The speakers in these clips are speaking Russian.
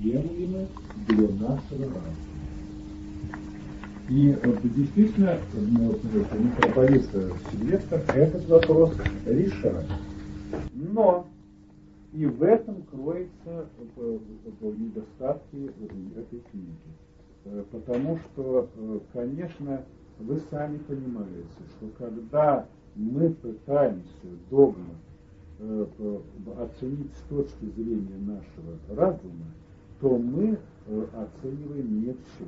приемлемы для нашего разума. И действительно, митрополит Сильвестр этот вопрос решает. Но и в этом кроется недостатки этой книги. Э, потому что, э, конечно, вы сами понимаете, что когда мы пытаемся догмат э, оценить с точки зрения нашего разума, то мы оцениваем не все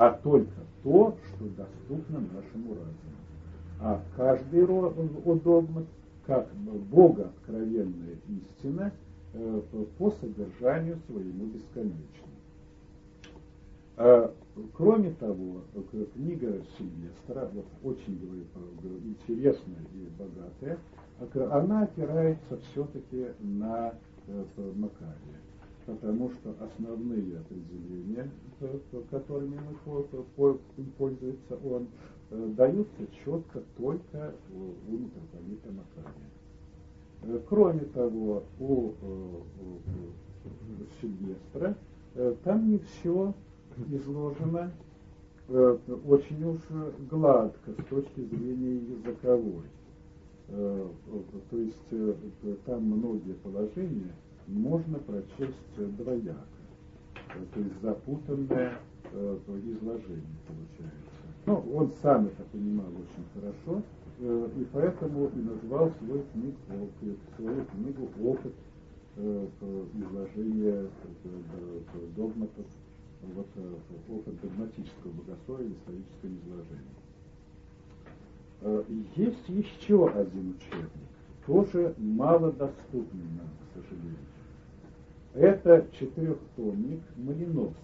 а только то, что доступно нашему разуму. А каждый догмат, как Бога откровенная истина, э, по содержанию своему бесконечному. А, кроме того, книга Сильвестра, вот очень интересная и богатая, она опирается все-таки на э, Макария потому что основные определения, которыми мы пользуется он, э, даются четко только у митрополита Макария. Э, кроме того, у Сильвестра э, там не все изложено очень уж гладко с точки зрения языковой. То есть там многие положения можно прочесть двояко, то есть запутанное э, изложение получается. Ну, он сам это понимал очень хорошо, э, и поэтому и назвал свой книг, свою книгу «Опыт э, изложения догматов, вот, опыт догматического богословия, исторического изложения». Есть еще один учебник, тоже малодоступный нам, к сожалению. Это четырехтомник Малиновского.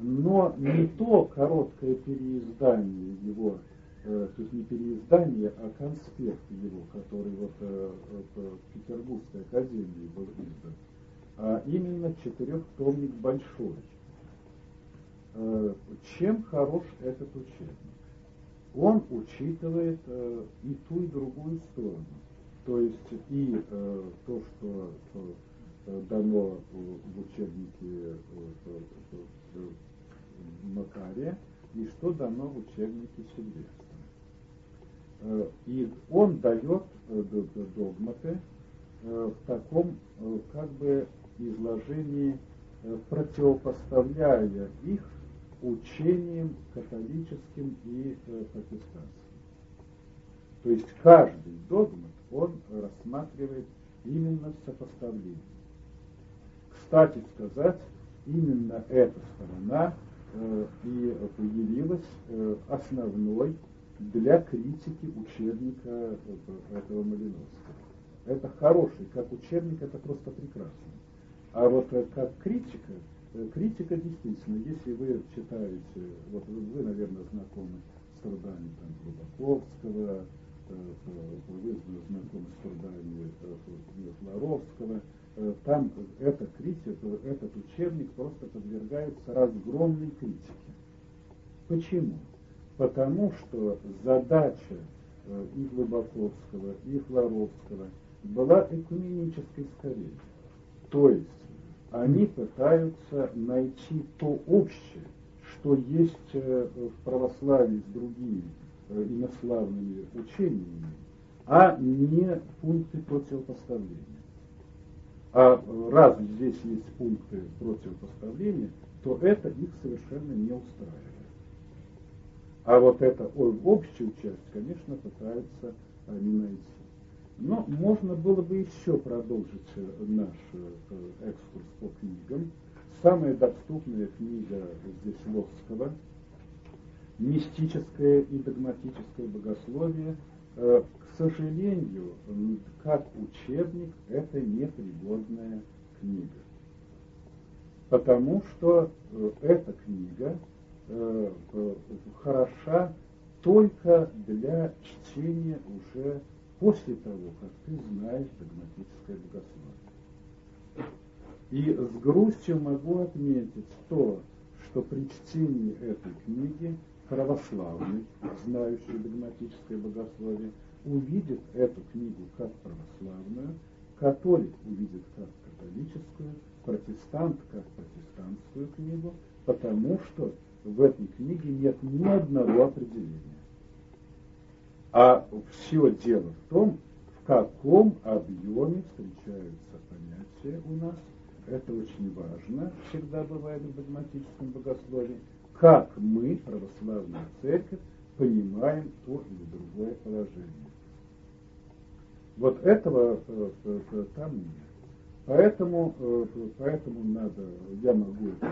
Но не то короткое переиздание его, э, то есть не переиздание, а конспект его, который вот э, в Петербургской академии был издан, а именно четырехтомник большой. Э, чем хорош этот учебник? Он учитывает э, и ту, и другую сторону. То есть и э, то, что, что Э, дано в учебнике э, Макария и что дано в учебнике Сильвестра. Э, и он дает догматы в таком как бы изложении, противопоставляя их учениям католическим и протестантским. То есть каждый догмат он рассматривает именно в сопоставлении кстати сказать, именно эта сторона э, и появилась э, основной для критики учебника э, этого Малиновского. Это хороший, как учебник, это просто прекрасно. А вот э, как критика, э, критика действительно, если вы читаете, вот вы, наверное, знакомы с трудами там, Глубоковского, э, вы знакомы с трудами Флоровского, Э, там эта критика, этот учебник просто подвергается разгромной критике. Почему? Потому что задача э, и Глубоковского, и Флоровского была экуменической скорее. То есть они пытаются найти то общее, что есть э, в православии с другими инославными учениями, а не пункты противопоставления. А раз здесь есть пункты противопоставления, то это их совершенно не устраивает. А вот эта общую часть, конечно, пытаются они найти. Но можно было бы еще продолжить э, наш э, экскурс по книгам. Самая доступная книга здесь Ловского «Мистическое и догматическое богословие» э, сожалению, как учебник, это непригодная книга. Потому что э, эта книга э, хороша только для чтения уже после того, как ты знаешь догматическое богословие. И с грустью могу отметить то, что при чтении этой книги православный, знающий догматическое богословие, увидит эту книгу как православную, католик увидит как католическую, протестант как протестантскую книгу, потому что в этой книге нет ни одного определения. А все дело в том, в каком объеме встречаются понятия у нас. Это очень важно, всегда бывает в догматическом богословии. Как мы, православная церковь, понимаем то или другое положение. Вот этого э, э, э, там нет. Поэтому, поэтому надо, я могу эту,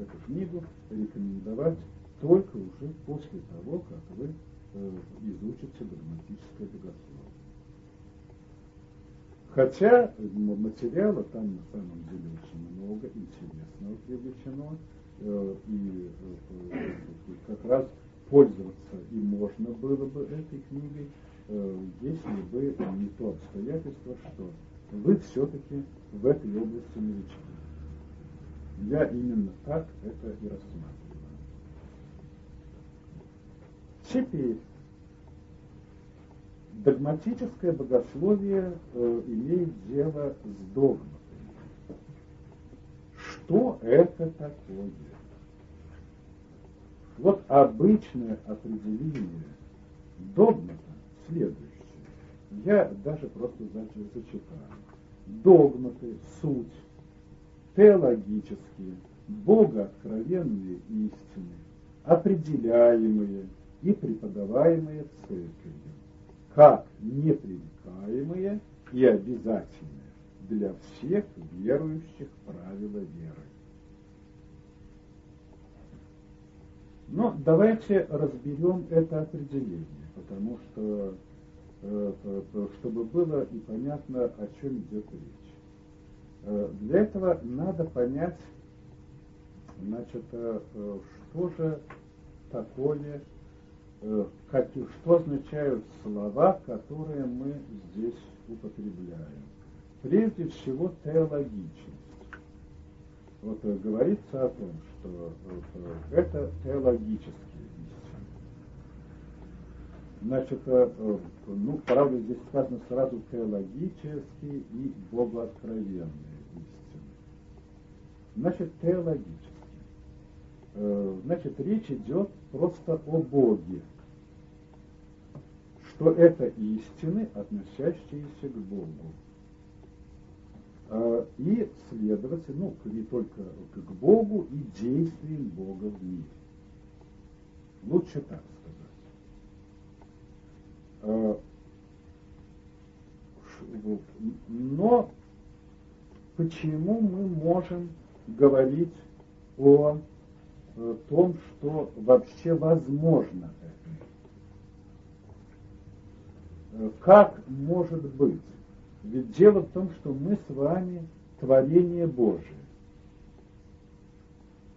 эту книгу рекомендовать только уже после того, как вы изучите догматическое богословие. Хотя материала там на самом деле очень много интересного привлечено, и как раз пользоваться и можно было бы этой книгой, э, если бы не то обстоятельство, что вы все-таки в этой области новички. Я именно так это и рассматриваю. Теперь догматическое богословие э, имеет дело с догматами. Что это такое? Вот обычное определение догмата следующее. Я даже просто зачитаю. Догматы, суть, теологические, богооткровенные истины, определяемые и преподаваемые церковью, как непререкаемые и обязательные для всех верующих правила веры. Но давайте разберем это определение, потому что, э, э, чтобы было и понятно, о чем идет речь. Э, для этого надо понять, значит, что же такое, что означают слова, которые мы здесь употребляем. Прежде всего, теологичность. Вот говорится о том, что это теологические истины. Значит, э, э, ну, правда, здесь сказано сразу теологические и богооткровенные истины. Значит, теологические. Э, значит, речь идет просто о Боге. Что это истины, относящиеся к Богу. А, и, следовательно, ну, не только к Богу и действиям Бога в мире. Лучше так сказать. А, но почему мы можем говорить о э, том, что вообще возможно это? Как может быть? Ведь дело в том, что мы с вами творение Божие.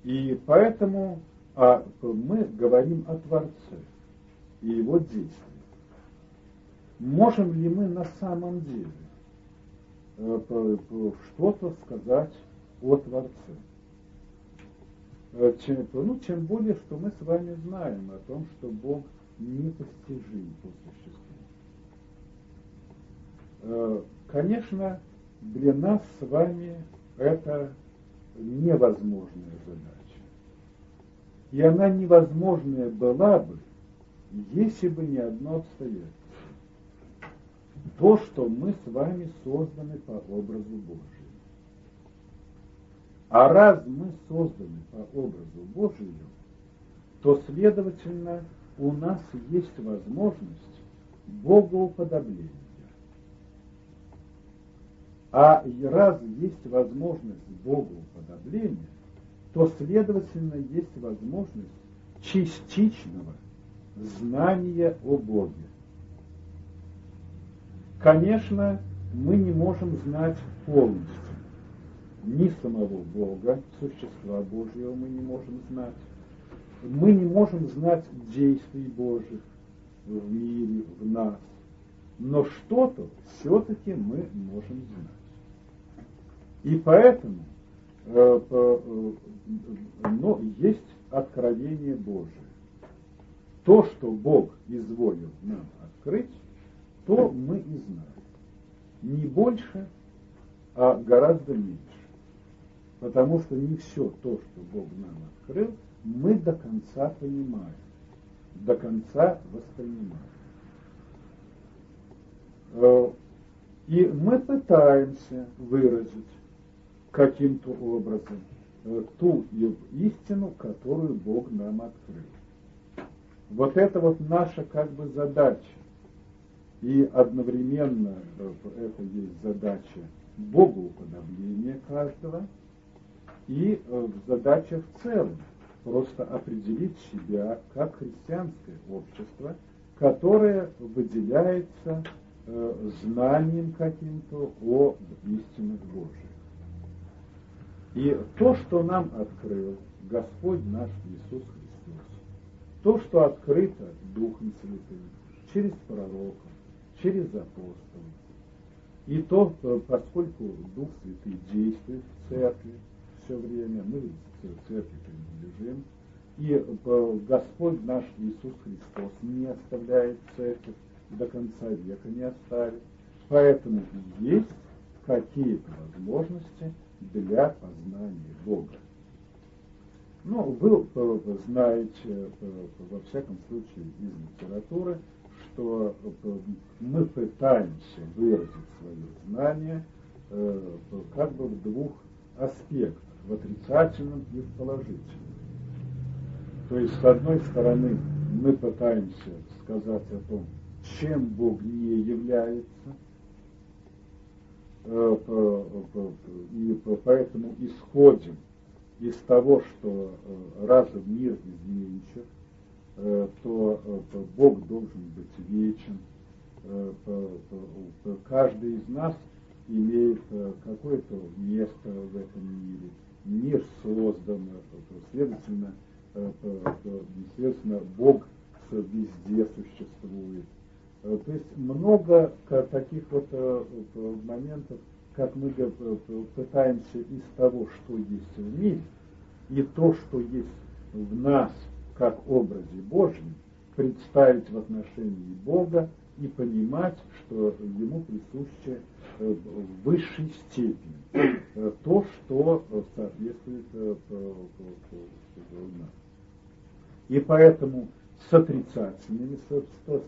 И поэтому а, мы говорим о Творце и его действиях. Можем ли мы на самом деле э, что-то сказать о Творце? Э, чем, ну, тем более, что мы с вами знаем о том, что Бог непостижим по существу. Э, Конечно, для нас с вами это невозможная задача. И она невозможная была бы, если бы не одно обстоятельство. То, что мы с вами созданы по образу Божию. А раз мы созданы по образу Божию, то, следовательно, у нас есть возможность богоуподобления. А раз есть возможность Богу уподобления, то, следовательно, есть возможность частичного знания о Боге. Конечно, мы не можем знать полностью ни самого Бога, существа Божьего мы не можем знать. Мы не можем знать действий Божьих в мире, в нас. Но что-то все-таки мы можем знать. И поэтому э, э, но есть откровение Божие. То, что Бог изволил нам открыть, то мы и знаем. Не больше, а гораздо меньше. Потому что не все то, что Бог нам открыл, мы до конца понимаем, до конца воспринимаем. Э, и мы пытаемся выразить каким-то образом э, ту истину, которую Бог нам открыл. Вот это вот наша как бы задача. И одновременно э, это есть задача Богу уподобления каждого, и задача в целом просто определить себя как христианское общество, которое выделяется э, знанием каким-то о истинных Божьих. И то, что нам открыл Господь наш Иисус Христос, то, что открыто Духом Святым, через пророков, через апостолов, и то, э, поскольку Дух Святый действует в церкви все время, мы в церкви принадлежим, и э, Господь наш Иисус Христос не оставляет церковь, до конца века не оставит. Поэтому есть какие-то возможности для познания Бога. Ну, вы э, знаете, э, во всяком случае, из литературы, что мы пытаемся выразить свое знание как бы в двух аспектах, в отрицательном и в положительном. То есть, с одной стороны, мы пытаемся сказать о том, чем Бог не является, э, и поэтому исходим из того, что э, раз мир изменчив, э, то Бог должен быть вечен. Каждый из нас имеет какое-то место в этом мире. Мир создан, следовательно, естественно, Бог везде существует. Э, то есть много таких вот э, моментов, как мы пытаемся из того, что есть в мире, и то, что есть в нас, как образе Божьем, представить в отношении Бога и понимать, что Ему присуще э, в высшей степени то, что соответствует нас. И поэтому с отрицательными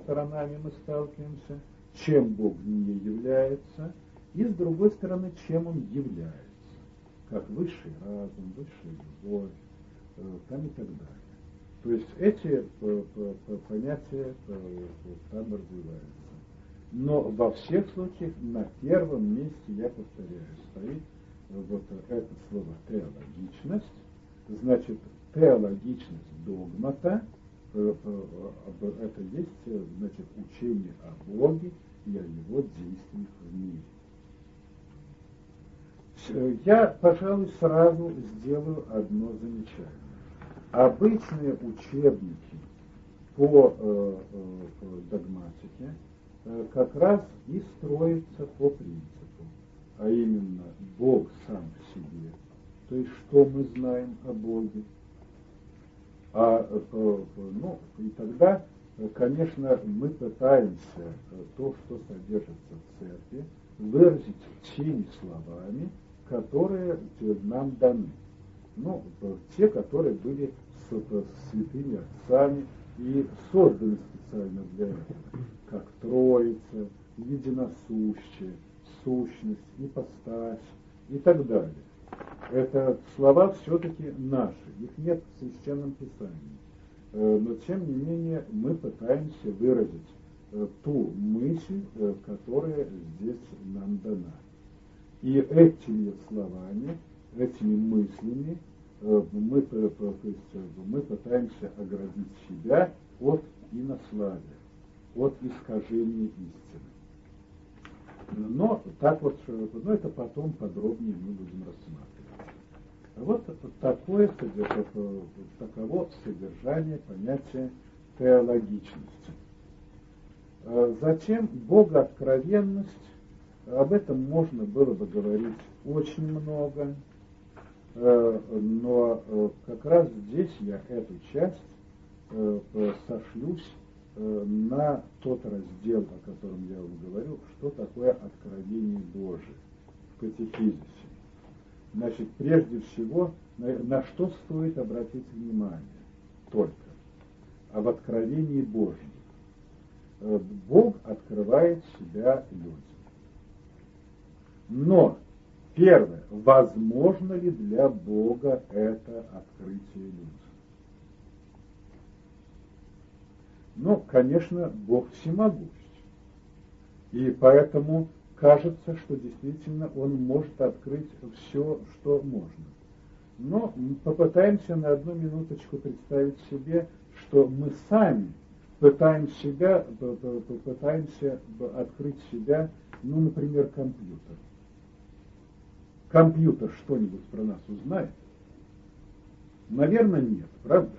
сторонами мы сталкиваемся, чем Бог не является, и с другой стороны, чем Он является, как высший разум, высшая любовь, э, там и так далее. То есть эти понятия там развиваются. Но во всех случаях на первом месте, я повторяю, стоит вот это слово теологичность, значит, теологичность догмата, э, э, это есть значит, учение о Боге и о Его действиях в мире. Я, пожалуй, сразу сделаю одно замечание. Обычные учебники по э, э, догматике э, как раз и строятся по принципу, а именно Бог сам в себе, то есть что мы знаем о Боге, а, ну, и тогда, конечно, мы пытаемся то, что содержится в церкви, выразить теми словами, которые нам даны. Ну, те, которые были святыми отцами и созданы специально для этого, как Троица, единосущие, сущность, ипостась и так далее это слова все-таки наши, их нет в Священном Писании. Э, но тем не менее мы пытаемся выразить э, ту мысль, э, которая здесь нам дана. И этими словами, этими мыслями мы, мы пытаемся оградить себя от инославия, от искажения истины. Но так вот, ну это потом подробнее мы будем рассматривать. Вот такое, таково содержание понятия теологичности. А затем богооткровенность, об этом можно было бы говорить очень много, э, но э, как раз здесь я эту часть э, сошлюсь на тот раздел, о котором я вам говорю, что такое откровение Божие в катехизисе. Значит, прежде всего, на, на что стоит обратить внимание только? А в откровении Божьем. Э, Бог открывает себя людям. Но, первое, возможно ли для Бога это открытие людям? Ну, конечно, Бог всемогущ. И поэтому кажется, что действительно он может открыть все, что можно. Но попытаемся на одну минуточку представить себе, что мы сами пытаем себя, пытаемся открыть себя, ну, например, компьютер. Компьютер что-нибудь про нас узнает? Наверное, нет, правда?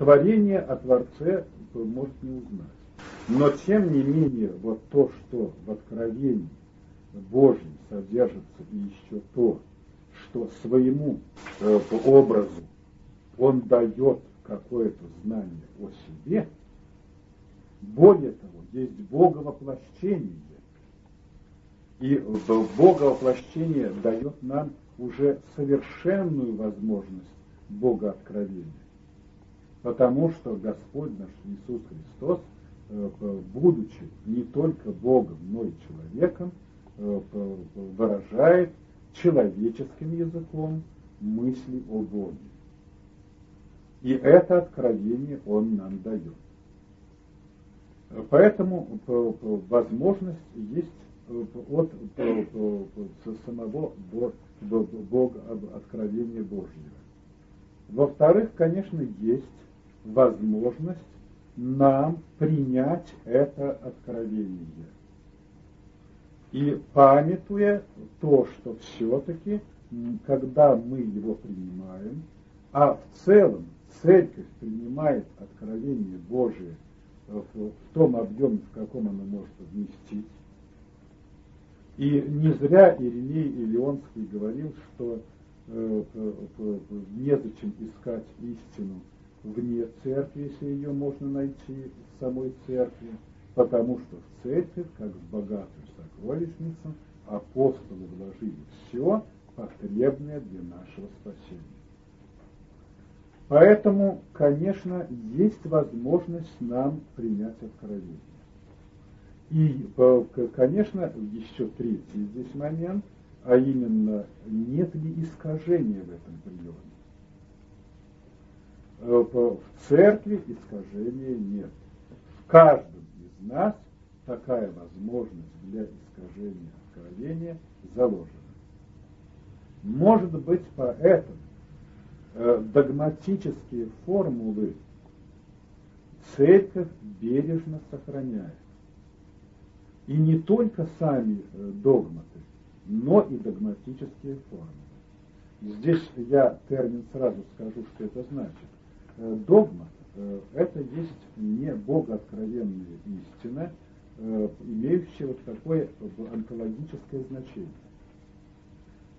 Творение о Творце может не узнать. Но тем не менее, вот то, что в Откровении Божьем содержится, и еще то, что своему э, образу он дает какое-то знание о себе, более того, есть Боговоплощение. И Боговоплощение дает нам уже совершенную возможность Богооткровения. Потому что Господь наш Иисус Христос – Э, будучи не только Богом, но и человеком, э, выражает человеческим языком мысли о Боге. И это откровение он нам дает. Поэтому возможность есть э, от самого Бога, откровения Божьего. Во-вторых, конечно, есть возможность нам принять это откровение. И памятуя то, что все-таки, когда мы его принимаем, а в целом церковь принимает откровение Божие в, в том объеме, в каком оно может вместить. И не зря Ириней Илионский говорил, что э, незачем искать истину вне церкви, если ее можно найти в самой церкви, потому что в церковь, как в богатую сокровищницу, апостолы вложили все потребное для нашего спасения. Поэтому, конечно, есть возможность нам принять откровение. И, конечно, еще третий здесь момент, а именно, нет ли искажения в этом приеме. Э, в церкви искажения нет. В каждом из нас такая возможность для искажения откровения заложена. Может быть, поэтому э, догматические формулы церковь бережно сохраняет. И не только сами э, догматы, но и догматические формулы. Здесь я термин сразу скажу, что это значит. Э, догма э, – это есть не богооткровенная истина, э, имеющая вот такое онтологическое значение.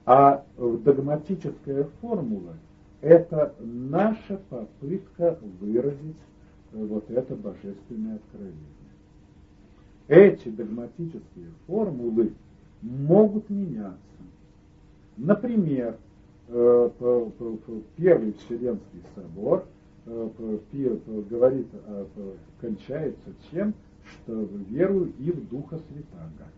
А догматическая формула – это наша попытка выразить вот это божественное откровение. Эти догматические формулы могут меняться. Например, Первый Вселенский собор – говорит, а, кончается тем, что верую и в Духа Святаго,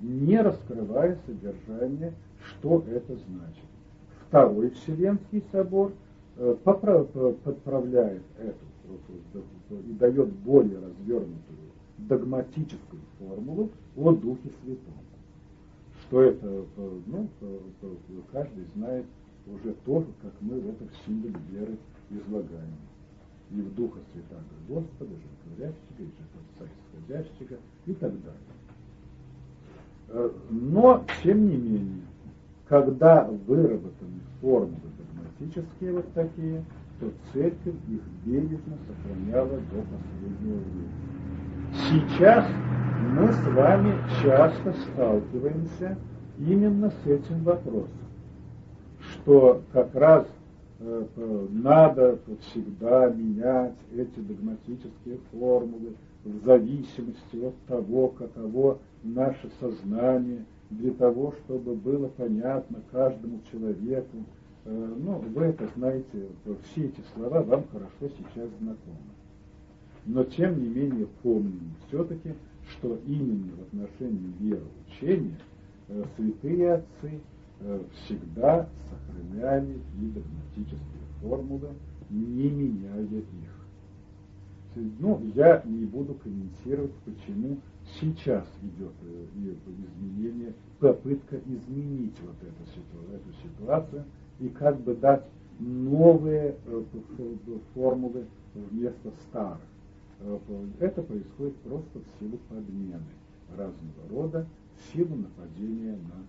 не раскрывая содержание, что это значит. Второй Вселенский собор э, подправляет эту и дает более развернутую догматическую формулу о Духе Святом. Что это, э, ну, каждый знает уже тоже, как мы в этом символе веры излагаем. И в Духа Святаго Господа, животворящего, и Отца исходящего и так далее. Э, но, тем не менее, когда выработаны формулы догматические вот такие, то церковь их бережно сохраняла до последнего времени. Сейчас мы с вами часто сталкиваемся именно с этим вопросом, что как раз надо всегда менять эти догматические формулы в зависимости от того, каково наше сознание, для того, чтобы было понятно каждому человеку. Э, ну, вы это знаете, все эти слова вам хорошо сейчас знакомы. Но тем не менее помним все-таки, что именно в отношении веры учения э, святые отцы э, всегда сохраняли и догматические формулы, не меняя их. Ну, я не буду комментировать, почему сейчас идет э, изменение, попытка изменить вот эту, эту ситуацию и как бы дать новые формулы вместо старых. Э, это происходит просто в силу подмены разного рода, в силу нападения на.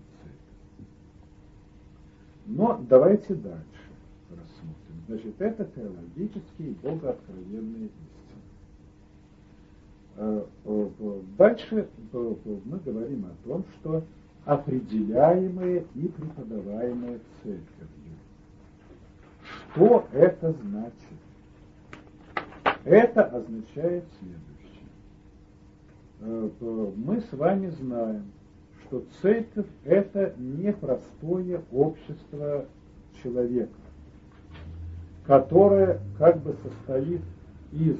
Но давайте дальше рассмотрим. Значит, это теологические и богооткровенные истины. Э, э, дальше мы говорим о том, что определяемые и преподаваемые церковью. Что это значит? Это означает следующее. Э, мы с вами знаем, что церковь – это непростое общество человека, которое как бы состоит из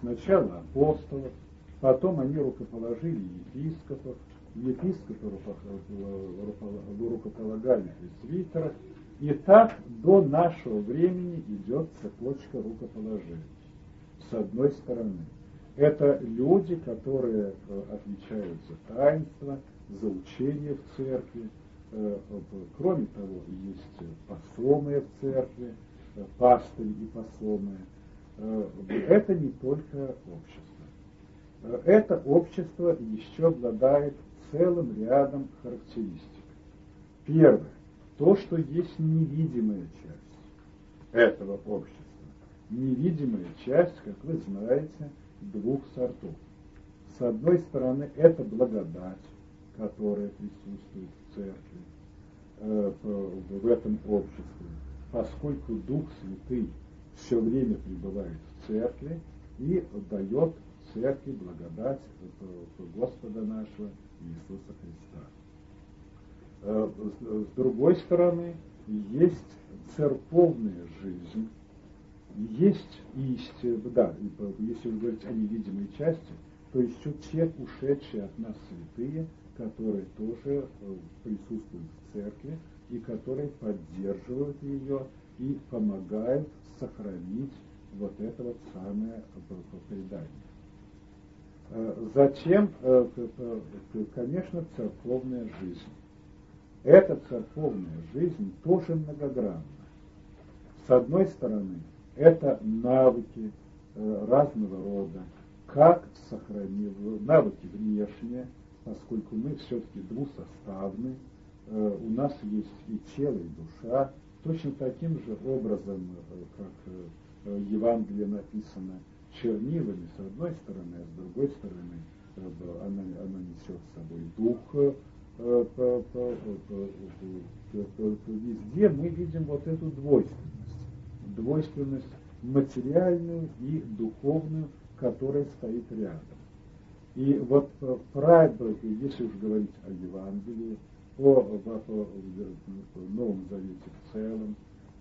сначала апостолов, потом они рукоположили епископов, епископы рукополагали пресвитеров, и так до нашего времени идет цепочка рукоположений с одной стороны. Это люди, которые э, отвечают за учение в церкви. Э, кроме того, есть посомые в церкви, э, пастыри и посомые. Это не только общество. Это общество еще обладает целым рядом характеристик. Первое. То, что есть невидимая часть этого общества невидимая часть, как вы знаете, двух сортов. С одной стороны, это благодать, которая присутствует в церкви, э, в этом обществе, поскольку Дух Святый все время пребывает в церкви и дает церкви благодать Господа нашего Иисуса Христа. Э, с другой стороны, есть церковная жизнь, есть истина, да, если вы говорите о невидимой части, то еще те ушедшие от нас святые, которые тоже э, присутствуют в церкви и которые поддерживают ее и помогают сохранить вот это вот самое э, предание. Э, затем, конечно, церковная жизнь. Эта церковная жизнь тоже многогранна. С одной стороны, это навыки э, разного рода, как сохранить навыки внешние, поскольку мы все-таки двусоставны, э, у нас есть и тело, и душа, точно таким же образом, э, как Евангелие написано чернилами с одной стороны, а с другой стороны она, она несет с собой дух, везде мы видим вот эту двойственность двойственность материальную и духовную, которая стоит рядом. И вот э, правда, если уж говорить о Евангелии, о, о, о, о Новом Завете в целом,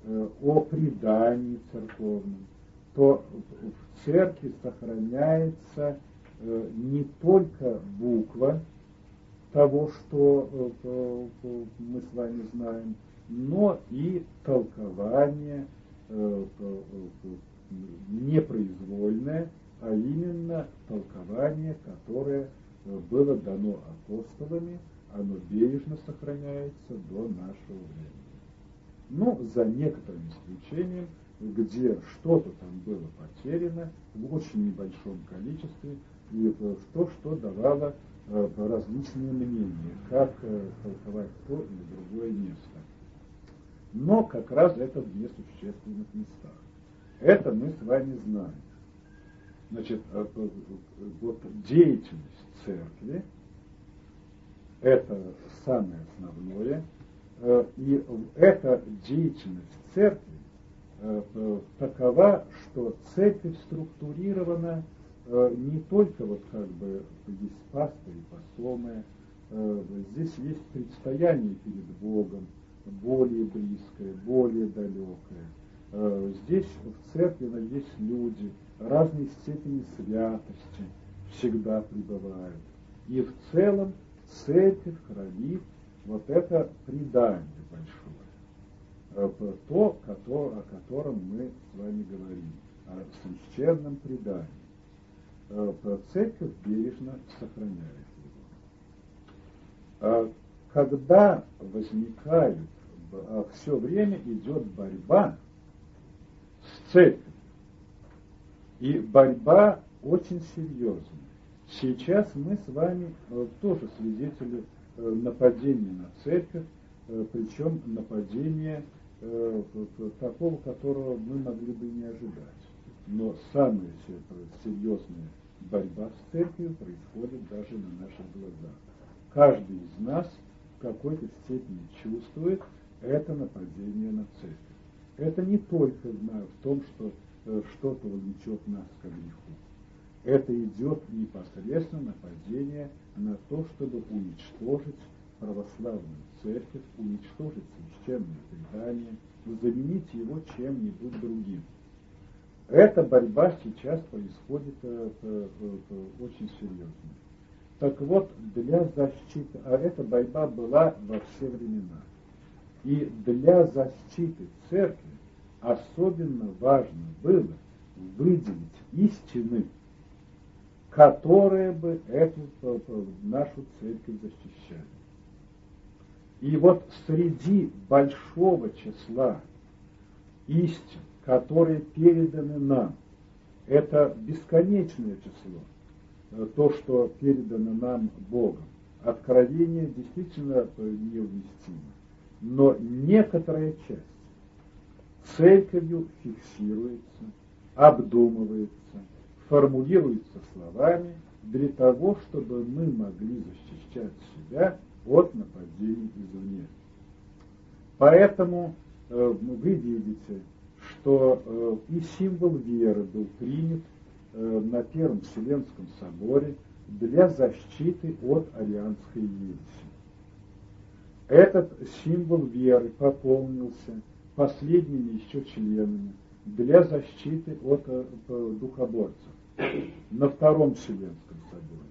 э, о предании церковном, то в церкви сохраняется э, не только буква того, что мы с вами знаем, но и толкование непроизвольное, а именно толкование, которое э, было дано апостолами, оно бережно сохраняется до нашего времени. Но за некоторым исключением, где что-то там было потеряно в очень небольшом количестве, и то, что давало э, различные мнения, как толковать то или другое место но как раз это в несущественных местах. Это мы с вами знаем. Значит, э, э, вот деятельность церкви, это самое основное, э, и эта деятельность церкви такова, что церковь структурирована не только вот как бы есть пастыри, посомы, здесь есть предстояние перед Богом, более близкое, более далекое. Здесь в церкви есть люди разной степени святости, всегда пребывают. И в целом церковь хранит вот это предание большое, то, о котором мы с вами говорим, о священном предании. Церковь бережно сохраняет его. Когда возникает, все время идет борьба с церковью, и борьба очень серьезная. Сейчас мы с вами э, тоже свидетели э, нападения на церковь, э, причем нападения такого, которого мы могли бы не ожидать. Но самая серьезная борьба с церковью происходит даже на наших глазах. Каждый из нас в какой-то степени чувствует это нападение на церковь. Это не только в том, что что-то влечет нас к греху это идет непосредственно нападение на то, чтобы уничтожить православную церковь, уничтожить священное предание, заменить его чем-нибудь другим. Эта борьба сейчас происходит э, э, э, очень серьезно. Так вот, для защиты, а эта борьба была во все времена. И для защиты церкви особенно важно было выделить истины которые бы эту нашу церковь защищали. И вот среди большого числа истин, которые переданы нам, это бесконечное число, э, то, что передано нам Богом. Откровение действительно неуместимо. Но некоторая часть церковью фиксируется, обдумывается, формулируется словами для того, чтобы мы могли защищать себя от нападений извне. Поэтому э, вы видите, что э, и символ веры был принят э, на Первом Вселенском соборе для защиты от арианской ереси. Этот символ веры пополнился последними еще членами для защиты от э, духоборцев на Втором Вселенском соборе.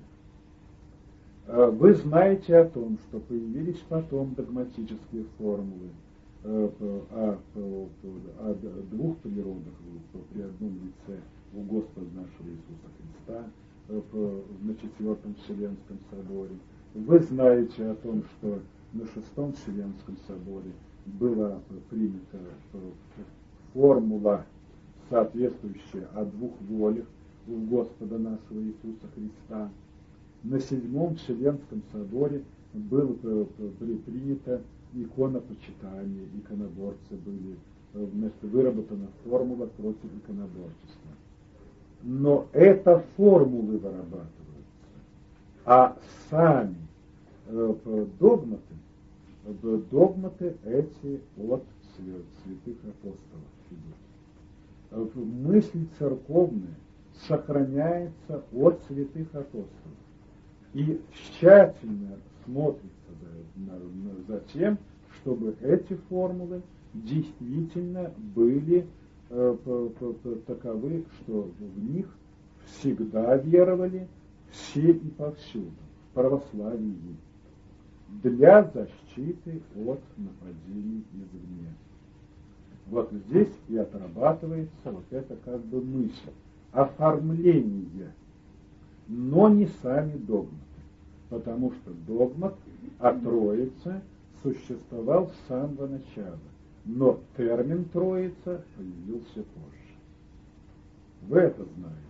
Э, вы знаете о том, что появились потом догматические формулы э, о, о двух природах при одном лице у Господа нашего Иисуса Христа на Четвертом Вселенском соборе. Вы знаете о том, что на Шестом Вселенском соборе была принята формула, соответствующая о двух волях, у Господа нашего Иисуса Христа. На седьмом Вселенском соборе было принято иконопочитание, иконоборцы были, э, значит, выработана формула против иконоборчества. Но это формулы вырабатываются, а сами э, догматы, догматы эти от святых апостолов. Мысль церковная сохраняется от святых апостолов. И тщательно смотрится за, на, на, за тем, чтобы эти формулы действительно были э, таковы, что в них всегда веровали все и повсюду, в православии, для защиты от нападений извне. Вот здесь и отрабатывается вот эта как бы мысль оформление, но не сами догматы. Потому что догмат о Троице существовал с самого начала, но термин Троица появился позже. Вы это знаете.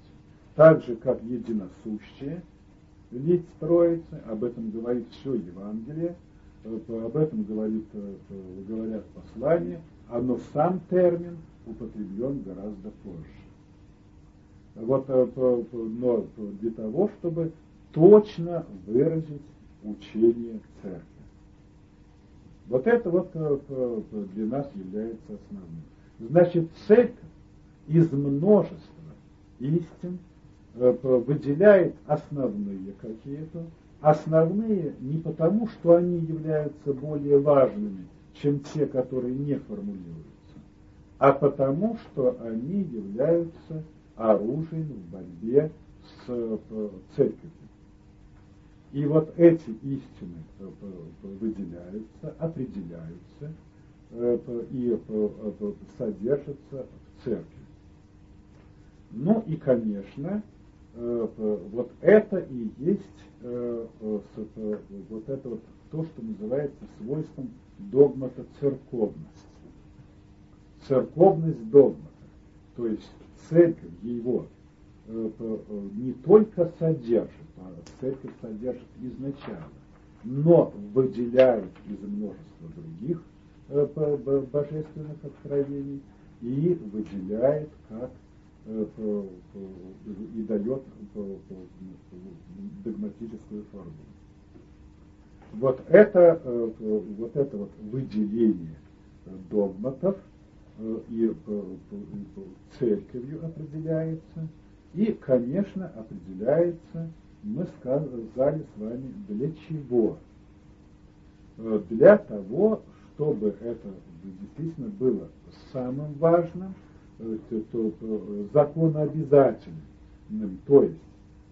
Так же, как единосущее лиц Троицы, об этом говорит все Евангелие, об этом говорит, э, говорят послания, но сам термин употреблен гораздо позже. Вот, э, но для того, чтобы точно выразить учение церкви. Вот это вот э, для нас является основным. Значит, церковь из множества истин выделяет основные какие-то основные не потому, что они являются более важными, чем те, которые не формулируются, а потому, что они являются оружием в борьбе с э, церковью. И вот эти истины э, выделяются, определяются э, и содержатся в церкви. Ну и, конечно, вот это и есть вот это вот то, что называется свойством догмата церковности. Церковность догмата, то есть церковь его э, э, не только содержит, а церковь содержит изначально, но выделяет из множества других э, божественных откровений и выделяет как и дает догматическую форму. Вот это, вот это вот выделение догматов – Э, и э, церковью определяется, и, конечно, определяется, мы сказали с вами, для чего. Э, для того, чтобы это действительно было самым важным, законообязательным, то есть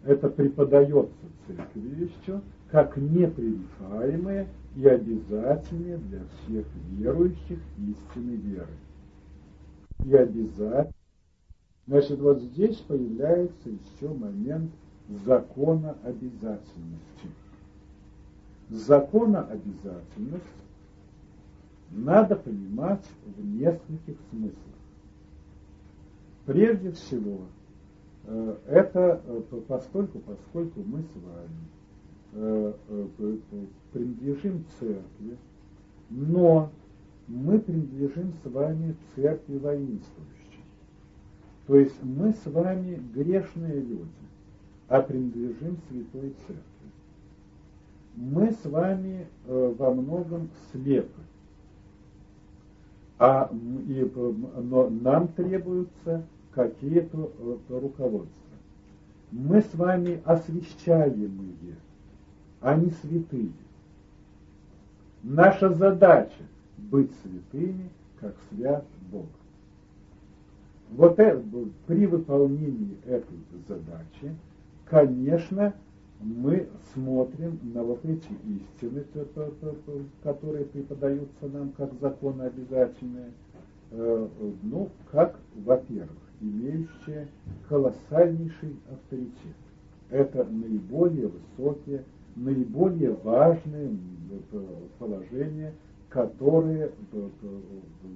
это преподается церковью еще как непререкаемое и обязательное для всех верующих истины веры и обязательно. Значит, вот здесь появляется еще момент закона обязательности. Закона обязательность надо понимать в нескольких смыслах. Прежде всего, э, это э, поскольку, поскольку мы с вами э, принадлежим церкви, но мы принадлежим с вами церкви воинствующей. То есть мы с вами грешные люди, а принадлежим Святой Церкви. Мы с вами во многом слепы, а, и, но нам требуются какие-то э, руководства. Мы с вами освящаемые, а не святые. Наша задача быть святыми, как свят Бог. Вот это, при выполнении этой задачи, конечно, мы смотрим на вот эти истины, которые преподаются нам как законы обязательные, э, ну, как, во-первых, имеющие колоссальнейший авторитет. Это наиболее высокие, наиболее важные положения которые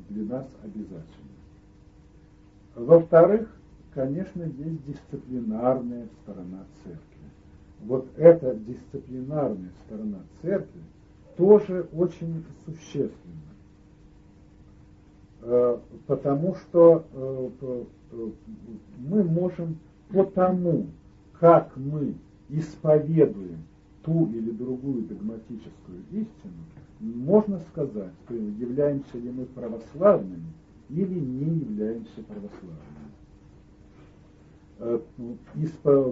для нас обязательны. Во-вторых, конечно, есть дисциплинарная сторона церкви. Вот эта дисциплинарная сторона церкви тоже очень существенна. Э, потому что э, э, мы можем по тому, как мы исповедуем ту или другую догматическую истину, можно сказать, что являемся ли мы православными или не являемся православными.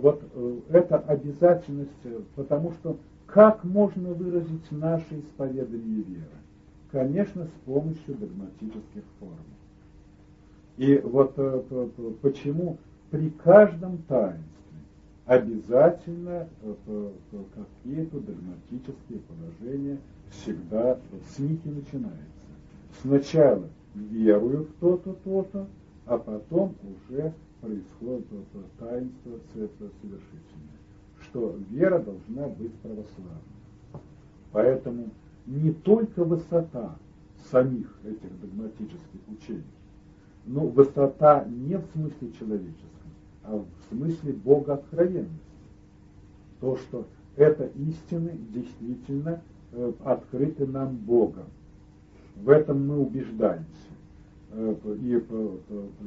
Вот это обязательность, потому что как можно выразить наше исповедание веры? Конечно, с помощью догматических форм. И вот э, почему при каждом таинстве обязательно какие-то догматические положения всегда с них и начинается. Сначала верую в то-то, то-то, а потом уже происходит это таинство совершительное, что вера должна быть православной. Поэтому не только высота самих этих догматических учений, но высота не в смысле человеческом, а в смысле богооткровенности. То, что это истины действительно Э, открыты нам Богом. В этом мы убеждаемся. Э, и э,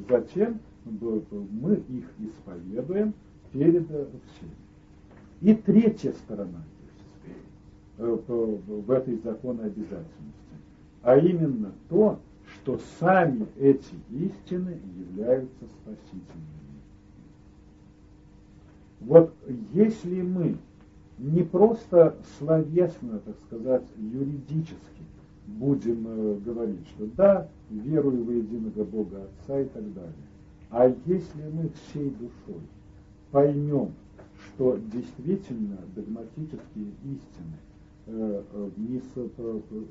затем мы их исповедуем перед всеми. И третья сторона в этой законной обязательности, а именно то, что сами эти истины являются спасительными. Вот если мы не просто словесно, так сказать, юридически будем э, говорить, что да, верую в единого Бога Отца и так далее. А если мы всей душой поймем, что действительно догматические истины э, э, э,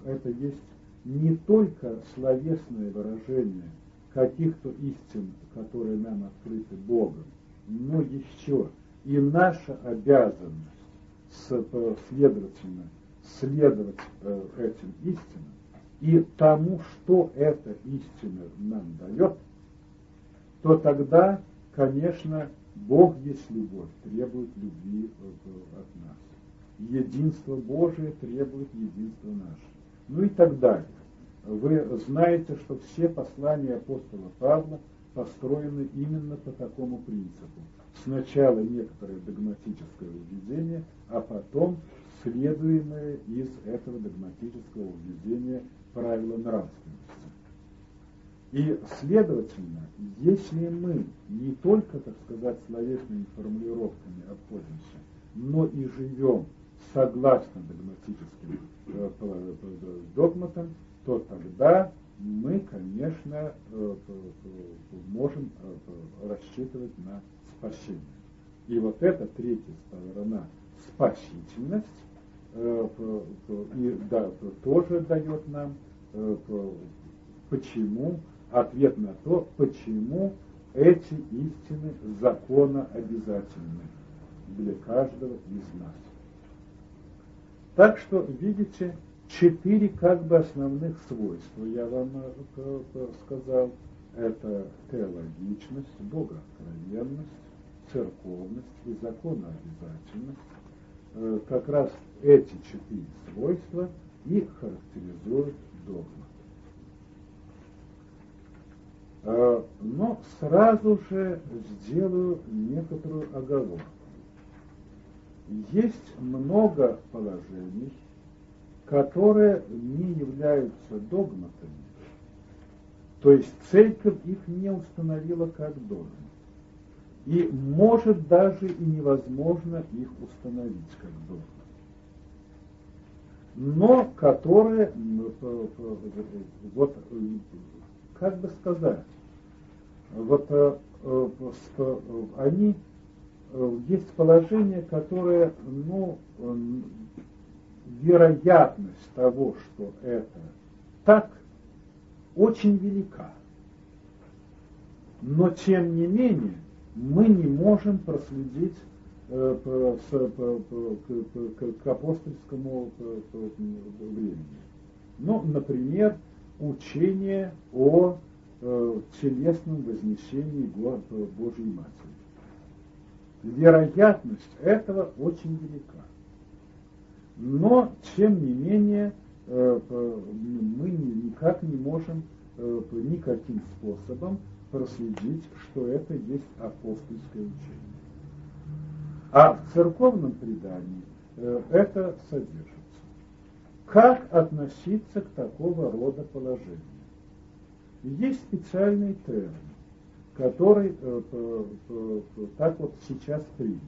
это есть не только словесное выражение каких-то истин, которые нам открыты Богом, но еще и наша обязанность, следовательно, следовать этим истинам и тому, что эта истина нам дает, то тогда, конечно, Бог есть любовь, требует любви от нас. Единство Божие требует единства нашего. Ну и так далее. Вы знаете, что все послания апостола Павла построены именно по такому принципу. Сначала некоторое догматическое убеждение, а потом следуемое из этого догматического убеждения правила нравственности. И, следовательно, если мы не только, так сказать, словесными формулировками обходимся, но и живем согласно догматическим э, догматам, то тогда мы, конечно, э, можем э, рассчитывать на спасение. И вот эта третья сторона, спасительность, и да, тоже дает нам почему ответ на то, почему эти истины закона обязательны для каждого из нас. Так что, видите, четыре как бы основных свойства я вам э, сказал. Это теологичность, богооткровенность, церковность и законообязательность. Э, как раз эти четыре свойства и характеризуют догмат. Э, но сразу же сделаю некоторую оговорку. Есть много положений, которые не являются догматами, то есть церковь их не установила как догмат. И может даже и невозможно их установить как догмат. Но которые, вот как бы сказать, вот э, э, э, они есть положение, которое, ну, вероятность того, что это так, очень велика. Но тем не менее мы не можем проследить э, к апостольскому времени. Ну, например, учение о э, телесном вознесении Божьей Матери. Вероятность этого очень велика. Но, тем не менее, э, мы никак не можем э, никаким способом проследить, что это есть апостольское учение. А в церковном предании э, это содержится. Как относиться к такого рода положению? Есть специальный термин, который э, э, э, так вот сейчас принят.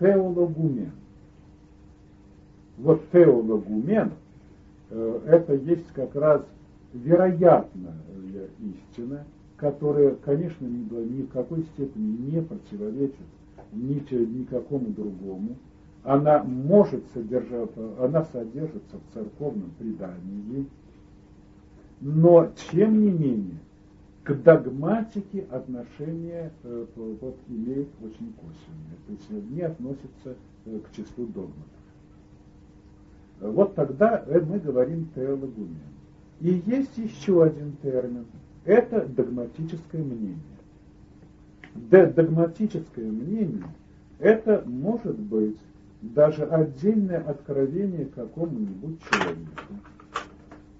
Теологумен. Вот теологумен это есть как раз вероятная истина, которая, конечно, ни, в какой степени не противоречит ни, никакому другому, она может содержаться, она содержится в церковном предании, но тем не менее к догматике отношение э, вот, имеет очень косвенное, то есть не относится э, к числу догматов. Вот тогда э, мы говорим теологумен. И есть еще один термин, это догматическое мнение. Догматическое мнение – это может быть даже отдельное откровение какому-нибудь человеку.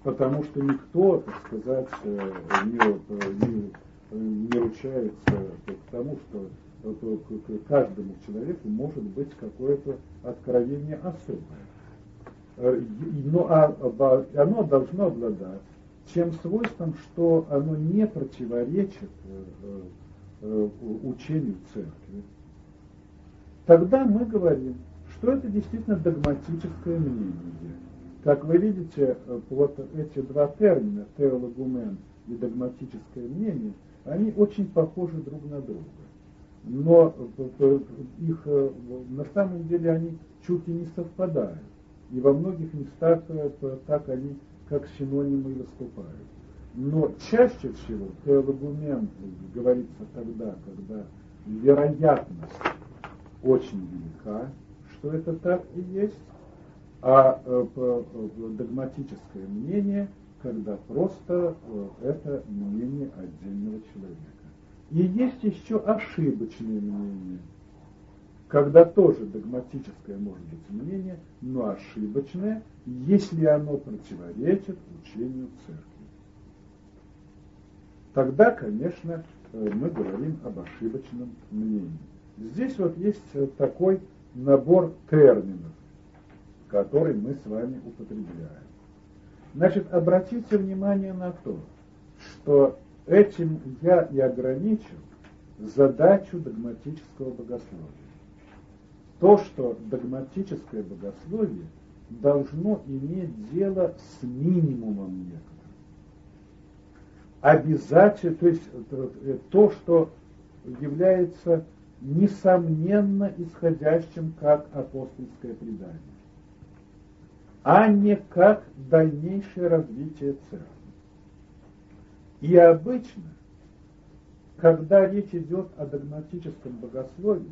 Потому что никто, так сказать, э, не, не, не ручается к тому, что к каждому человеку может быть какое-то откровение особое. Э, но а, оно должно обладать тем свойством, что оно не противоречит э, учению церкви. Тогда мы говорим, что это действительно догматическое мнение. Как вы видите, вот эти два термина, теологумен и догматическое мнение, они очень похожи друг на друга. Но их, на самом деле они чуть ли не совпадают. И во многих местах так они как синонимы выступают. Но чаще всего теологумен говорится тогда, когда вероятность очень велика, что это так и есть, а э, э, догматическое мнение, когда просто э, это мнение отдельного человека. И есть еще ошибочное мнение, когда тоже догматическое может быть мнение, но ошибочное, если оно противоречит учению церкви. Тогда, конечно, мы говорим об ошибочном мнении. Здесь вот есть такой набор терминов, который мы с вами употребляем. Значит, обратите внимание на то, что этим я и ограничил задачу догматического богословия. То, что догматическое богословие должно иметь дело с минимумом некоторым. Обязательно, то есть э, то, что является несомненно исходящим как апостольское предание, а не как дальнейшее развитие церкви. И обычно, когда речь идет о догматическом богословии,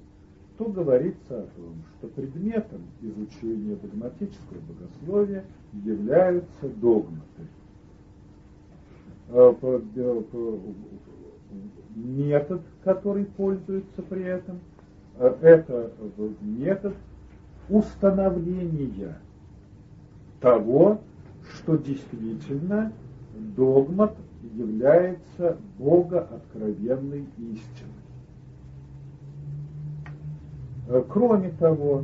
то говорится о том, что предметом изучения догматического богословия являются догматы. Э, метод, который пользуется при этом, э, это метод установления того, что действительно догмат является богооткровенной истиной. Э, кроме того,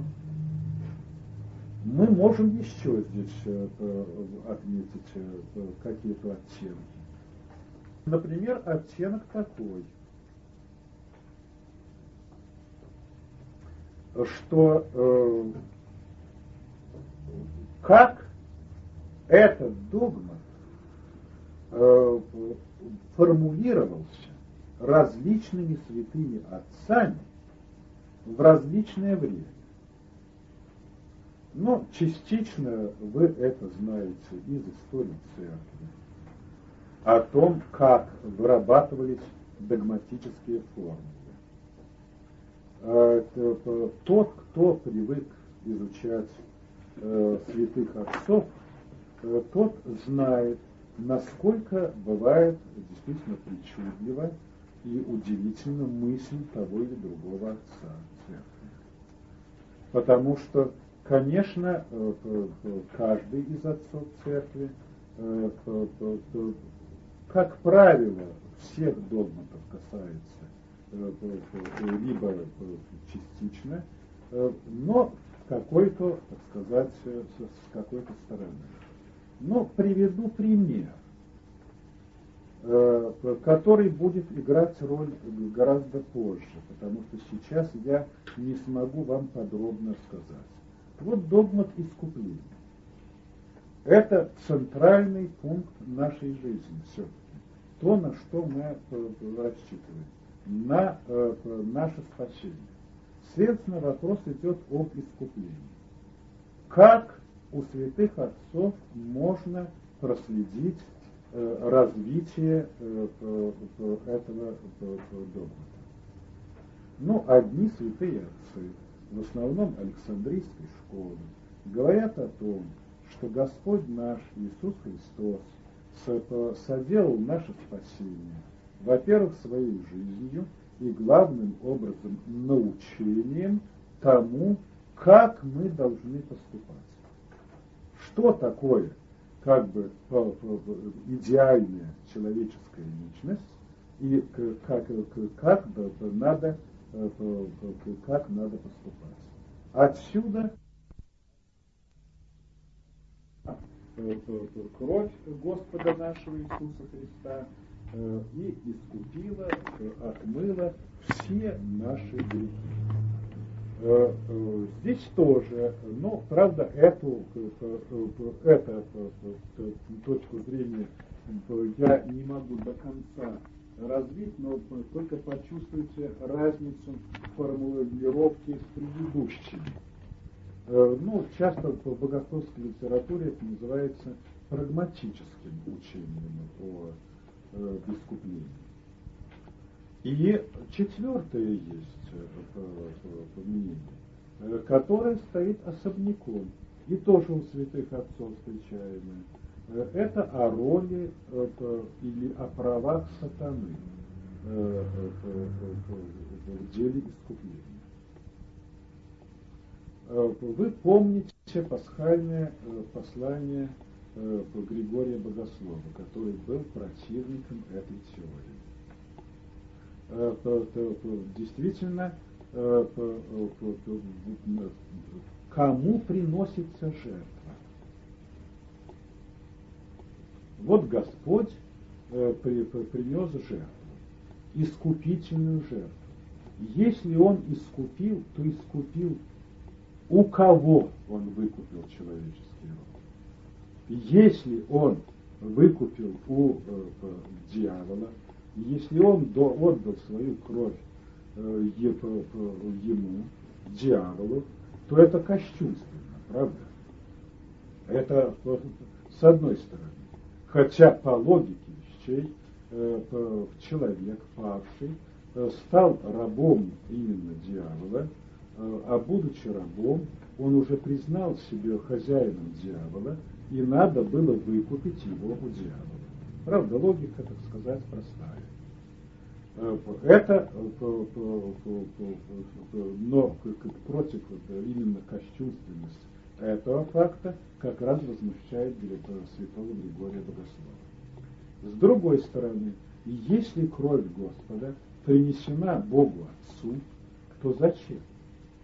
мы можем еще здесь э, отметить какие-то оттенки. Например, оттенок такой, что э, как этот догмат э, формулировался различными святыми отцами в различное время. Но частично вы это знаете из истории церкви о том, как вырабатывались догматические формулы. Э, тот, кто привык изучать э, святых отцов, э, тот знает, насколько бывает действительно причудливо и удивительно мысль того или другого отца церкви. Потому что, конечно, каждый из отцов церкви как правило, всех догматов касается э, либо частично, э, но какой-то, так сказать, с какой-то стороны. Но приведу пример, э, который будет играть роль гораздо позже, потому что сейчас я не смогу вам подробно сказать. Вот догмат искупления. Это центральный пункт нашей жизни все-таки то, на что мы э, рассчитываем, на э, наше спасение. Следственно, вопрос идет об искуплении. Как у святых отцов можно проследить э, развитие этого догмата? Ну, одни святые отцы, в основном Александрийской школы, говорят о том, что Господь наш Иисус Христос соделал наше спасение, во-первых, своей жизнью и главным образом научением тому, как мы должны поступать. Что такое как бы идеальная человеческая личность и как, как надо, как надо поступать. Отсюда кровь Господа нашего Иисуса Христа э, и искупила, э, отмыла все наши грехи. Э, э, здесь тоже, но, правда, эту, эту точку зрения я не могу до конца развить, но только почувствуйте разницу формулировки с предыдущими. Э, ну, часто в богословской литературе это называется прагматическим учением о э, бескуплении. И четвертое есть э, мнение, которое стоит особняком, и тоже у святых отцов встречаемое. Это о роли или о правах сатаны в деле искупления. Вы помните пасхальное послание Григория Богослова, который был противником этой теории. Действительно, кому приносится жертва? Вот Господь принес жертву, искупительную жертву. Если Он искупил, то искупил у кого Он выкупил человеческий род. Если Он выкупил у э, дьявола, если Он до, отдал свою кровь э, ему, дьяволу, то это кощунственно, правда? Это с одной стороны. Хотя по логике вещей э, человек павший э, стал рабом именно дьявола, э, а будучи рабом, он уже признал себя хозяином дьявола, и надо было выкупить его у дьявола. Правда, логика, так сказать, простая. Это, но против именно кощунственности этого факта как раз возмущает святого Григория Богослова. С другой стороны, если кровь Господа принесена Богу Отцу, то зачем?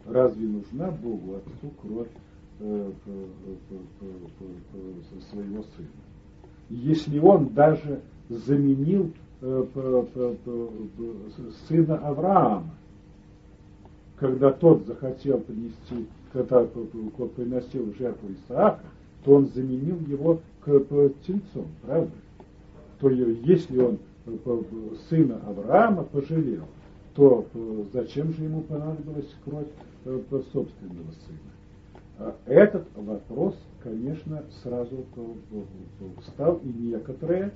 Разве нужна Богу Отцу кровь э, своего сына? Если он даже заменил э, сына Авраама, когда тот захотел принести когда приносил жертву Исаака, то он заменил его к тельцом, правда? То если он сына Авраама пожалел, то зачем же ему понадобилась кровь собственного сына? А этот вопрос, конечно, сразу встал, и некоторые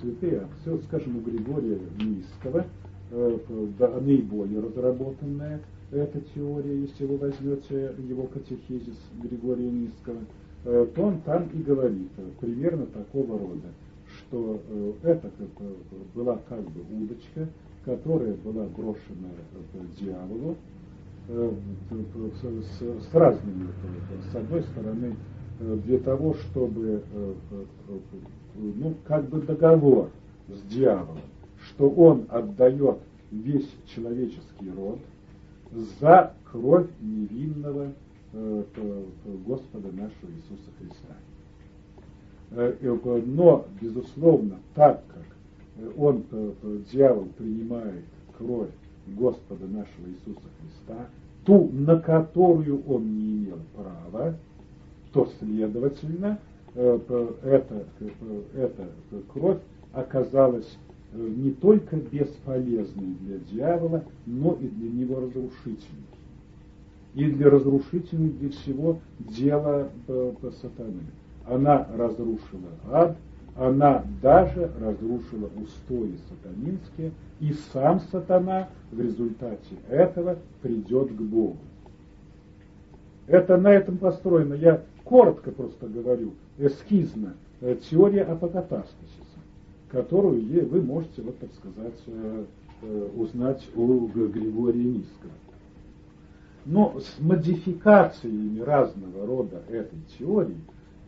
святые отцы, скажем, у Григория Низкого, наиболее разработанная эта теория, если вы возьмете его катехизис Григория Низкого, э, то он там и говорит э, примерно такого рода, что э, это была как бы удочка, которая была брошена дьяволу с, с разными, с одной стороны, для того, чтобы, ну, как бы договор с дьяволом, что он отдает весь человеческий род, за кровь невинного э, Господа нашего Иисуса Христа. Э, но, безусловно, так как он, дьявол, принимает кровь Господа нашего Иисуса Христа, ту, на которую он не имел права, то, следовательно, э, эта, эта кровь оказалась Э, не только бесполезной для дьявола, но и для него разрушительной. И для разрушительной для всего дела сатаны. Она разрушила ад, она даже разрушила устои сатанинские, и сам сатана в результате этого придет к Богу. Это на этом построено. Я коротко просто говорю, эскизно, э, теория апокатастасиса которую вы можете, вот так сказать, э, э, узнать у Григория Низкого. Но с модификациями разного рода этой теории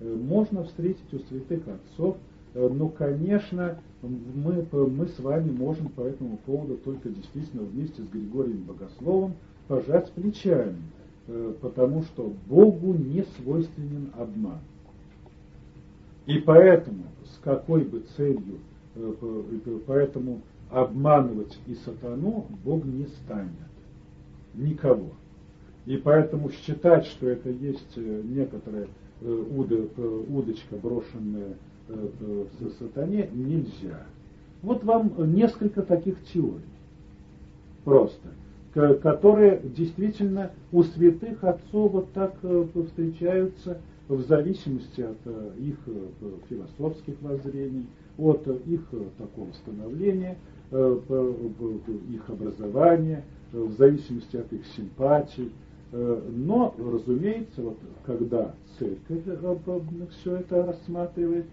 можно встретить у святых отцов, но, конечно, мы, мы с вами можем по этому поводу только действительно вместе с Григорием Богословом пожать плечами, потому что Богу не свойственен обман. И поэтому, с какой бы целью Поэтому обманывать и сатану Бог не станет. никого. И поэтому считать, что это есть э, некоторая э, удочка, брошенная сатане, нельзя. Вот вам несколько таких теорий. Просто которые действительно у святых отцов вот так встречаются в зависимости от их философских воззрений, от их такого становления, их образования, в зависимости от их симпатий. Но, разумеется, вот когда церковь все это рассматривает,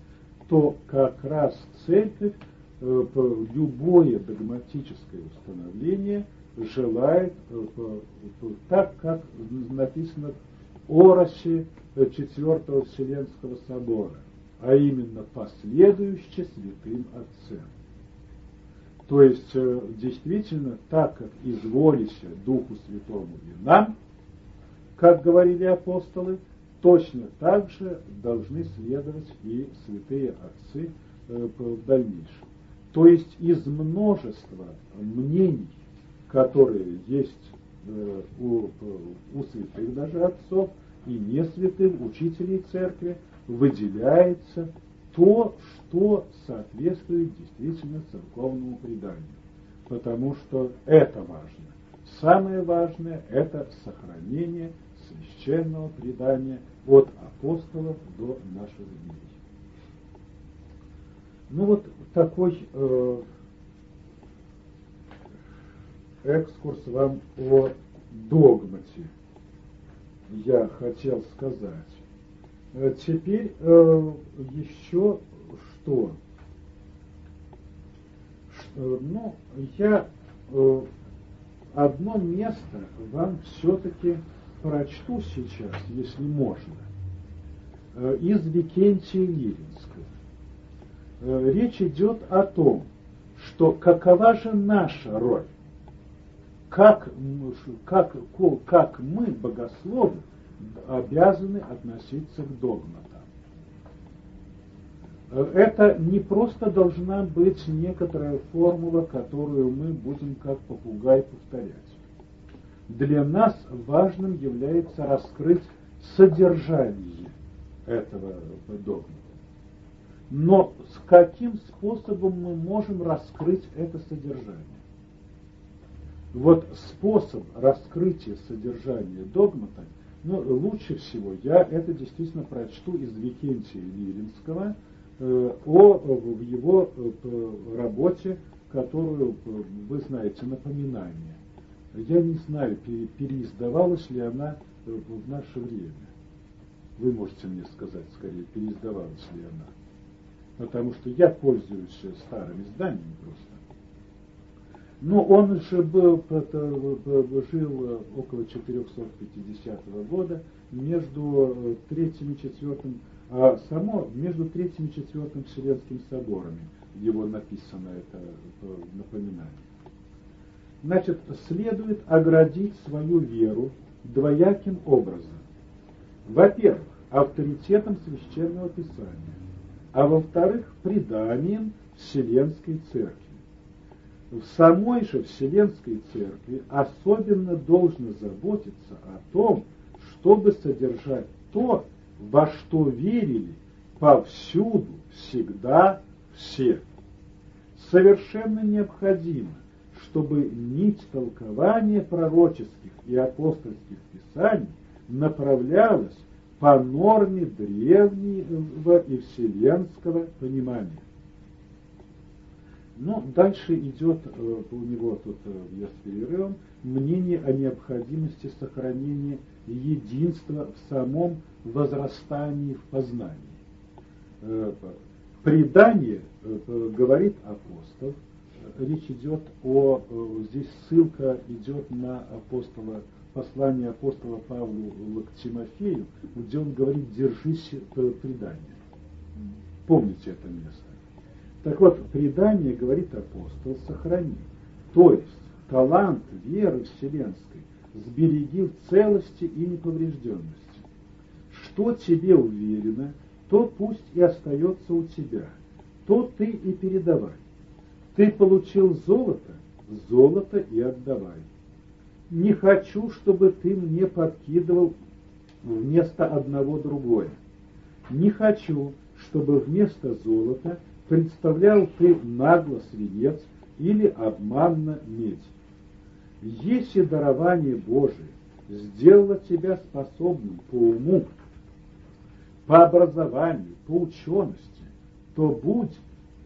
то как раз церковь любое догматическое установление желает так, как написано в Оросе Четвертого Вселенского Собора, а именно последующе святым Отцем. То есть, э, действительно, так как изволися Духу Святому и нам, как говорили апостолы, точно так же должны следовать и святые отцы э, в дальнейшем. То есть из множества мнений, которые есть э, у, у святых даже отцов и не святых, учителей церкви, выделяется то, что соответствует действительно церковному преданию. Потому что это важно. Самое важное – это сохранение священного предания от апостолов до наших дней. Ну вот такой э, экскурс вам о догмате я хотел сказать. Э, теперь э, еще что? Э, ну, я э, одно место вам все-таки прочту сейчас, если можно, э, из Викентия Лиринского. Э, речь идет о том, что какова же наша роль, как, как, как мы, богословы, обязаны относиться к догматам. Это не просто должна быть некоторая формула, которую мы будем как попугай повторять. Для нас важным является раскрыть содержание этого догмата. Но с каким способом мы можем раскрыть это содержание? Вот способ раскрытия содержания догмата – ну, лучше всего я это действительно прочту из Викентия Лиринского э, о, в его э, работе, которую, э, вы знаете, напоминание. Я не знаю, переиздавалась ли она в наше время. Вы можете мне сказать, скорее, переиздавалась ли она. Потому что я пользуюсь старыми изданиями просто. Но он же был, жил около 450 года между э, третьим и четвертым, а само между третьим и четвертым Вселенским соборами его написано это э, напоминание. Значит, следует оградить свою веру двояким образом. Во-первых, авторитетом священного писания, а во-вторых, преданием Вселенской Церкви в самой же Вселенской Церкви особенно должно заботиться о том, чтобы содержать то, во что верили повсюду, всегда, все. Совершенно необходимо, чтобы нить толкования пророческих и апостольских писаний направлялась по норме древнего и вселенского понимания. Но дальше идет э, у него тут э, я с перерывом мнение о необходимости сохранения единства в самом возрастании в познании. Э, предание говорит апостол, речь идет о, здесь ссылка идет на апостола, послание апостола Павлу к Тимофею, где он говорит «держись предания». Помните это место. Так вот, предание, говорит апостол, сохрани. То есть, талант веры вселенской сбереги в целости и неповрежденности. Что тебе уверено, то пусть и остается у тебя, то ты и передавай. Ты получил золото, золото и отдавай. не хочу, чтобы ты мне подкидывал вместо одного другое. Не хочу, чтобы вместо золота представлял ты нагло свинец или обманно медь. Если дарование Божие сделало тебя способным по уму, по образованию, по учености, то будь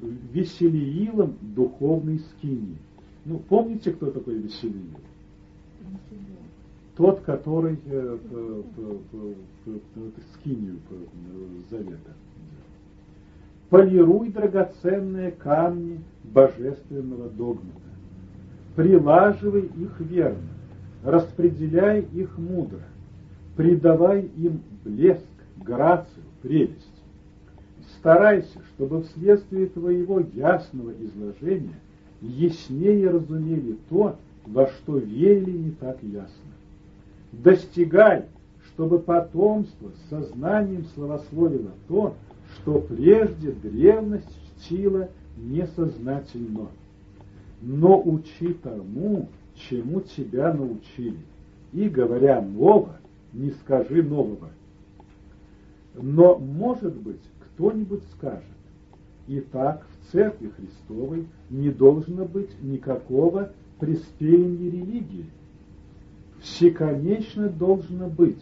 веселиилом духовной скинии. Ну, помните, кто такой веселиил? Тот, который э, э, э, скинию завета. Полируй драгоценные камни божественного догмата. Прилаживай их верно, распределяй их мудро, придавай им блеск, грацию, прелесть. Старайся, чтобы вследствие твоего ясного изложения яснее разумели то, во что верили не так ясно. Достигай, чтобы потомство сознанием славословило то, что прежде древность чтила несознательно. Но учи тому, чему тебя научили, и, говоря ново, не скажи нового. Но, может быть, кто-нибудь скажет, Итак, в Церкви Христовой не должно быть никакого приспеяния религии. Всеконечно должно быть,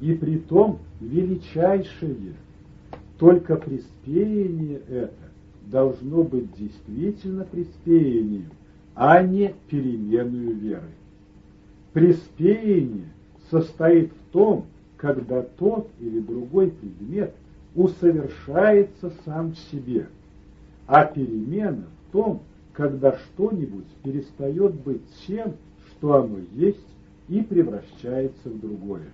и при том величайшее. Только приспеяние это должно быть действительно приспеянием, а не переменную веры. Приспеяние состоит в том, когда тот или другой предмет усовершается сам в себе, а перемена в том, когда что-нибудь перестает быть тем, что оно есть, и превращается в другое.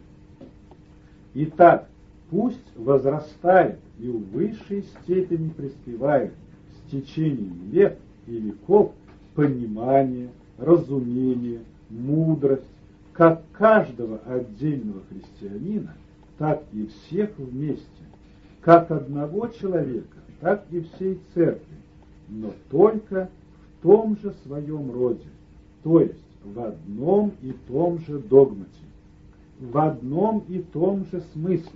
Итак, пусть возрастает и в высшей степени преспевает с течением лет и веков понимание, разумение, мудрость, как каждого отдельного христианина, так и всех вместе, как одного человека, так и всей церкви, но только в том же своем роде, то есть в одном и том же догмате, в одном и том же смысле,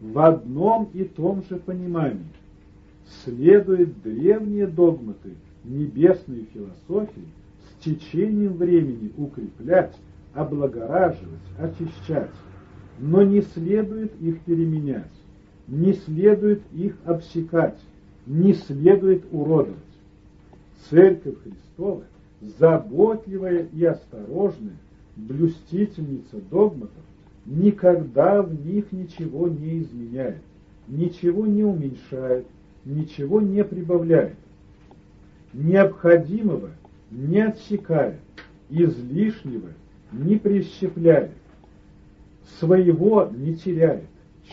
в одном и том же понимании. Следует древние догматы небесной философии с течением времени укреплять, облагораживать, очищать, но не следует их переменять не следует их обсекать, не следует уродовать. Церковь Христова, заботливая и осторожная, блюстительница догматов, никогда в них ничего не изменяет, ничего не уменьшает, ничего не прибавляет. Необходимого не отсекает, излишнего не прищепляет, своего не теряет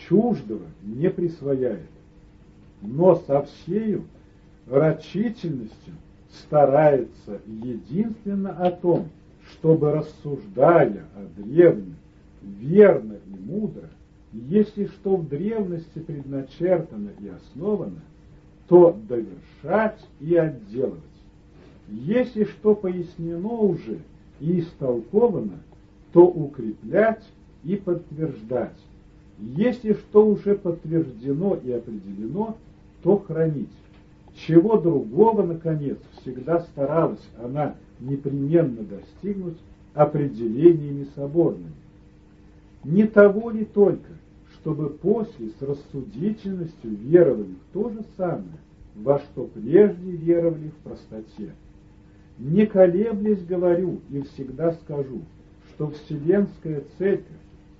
чуждого не присвояет, но со всею рачительностью старается единственно о том, чтобы, рассуждая о древнем, верно и мудро, если что в древности предначертано и основано, то довершать и отделывать. Если что пояснено уже и истолковано, то укреплять и подтверждать. Если что уже подтверждено и определено, то хранить. Чего другого, наконец, всегда старалась она непременно достигнуть определениями соборными. Не того ли только, чтобы после с рассудительностью веровали в то же самое, во что прежде веровали в простоте. Не колеблясь говорю и всегда скажу, что Вселенская Церковь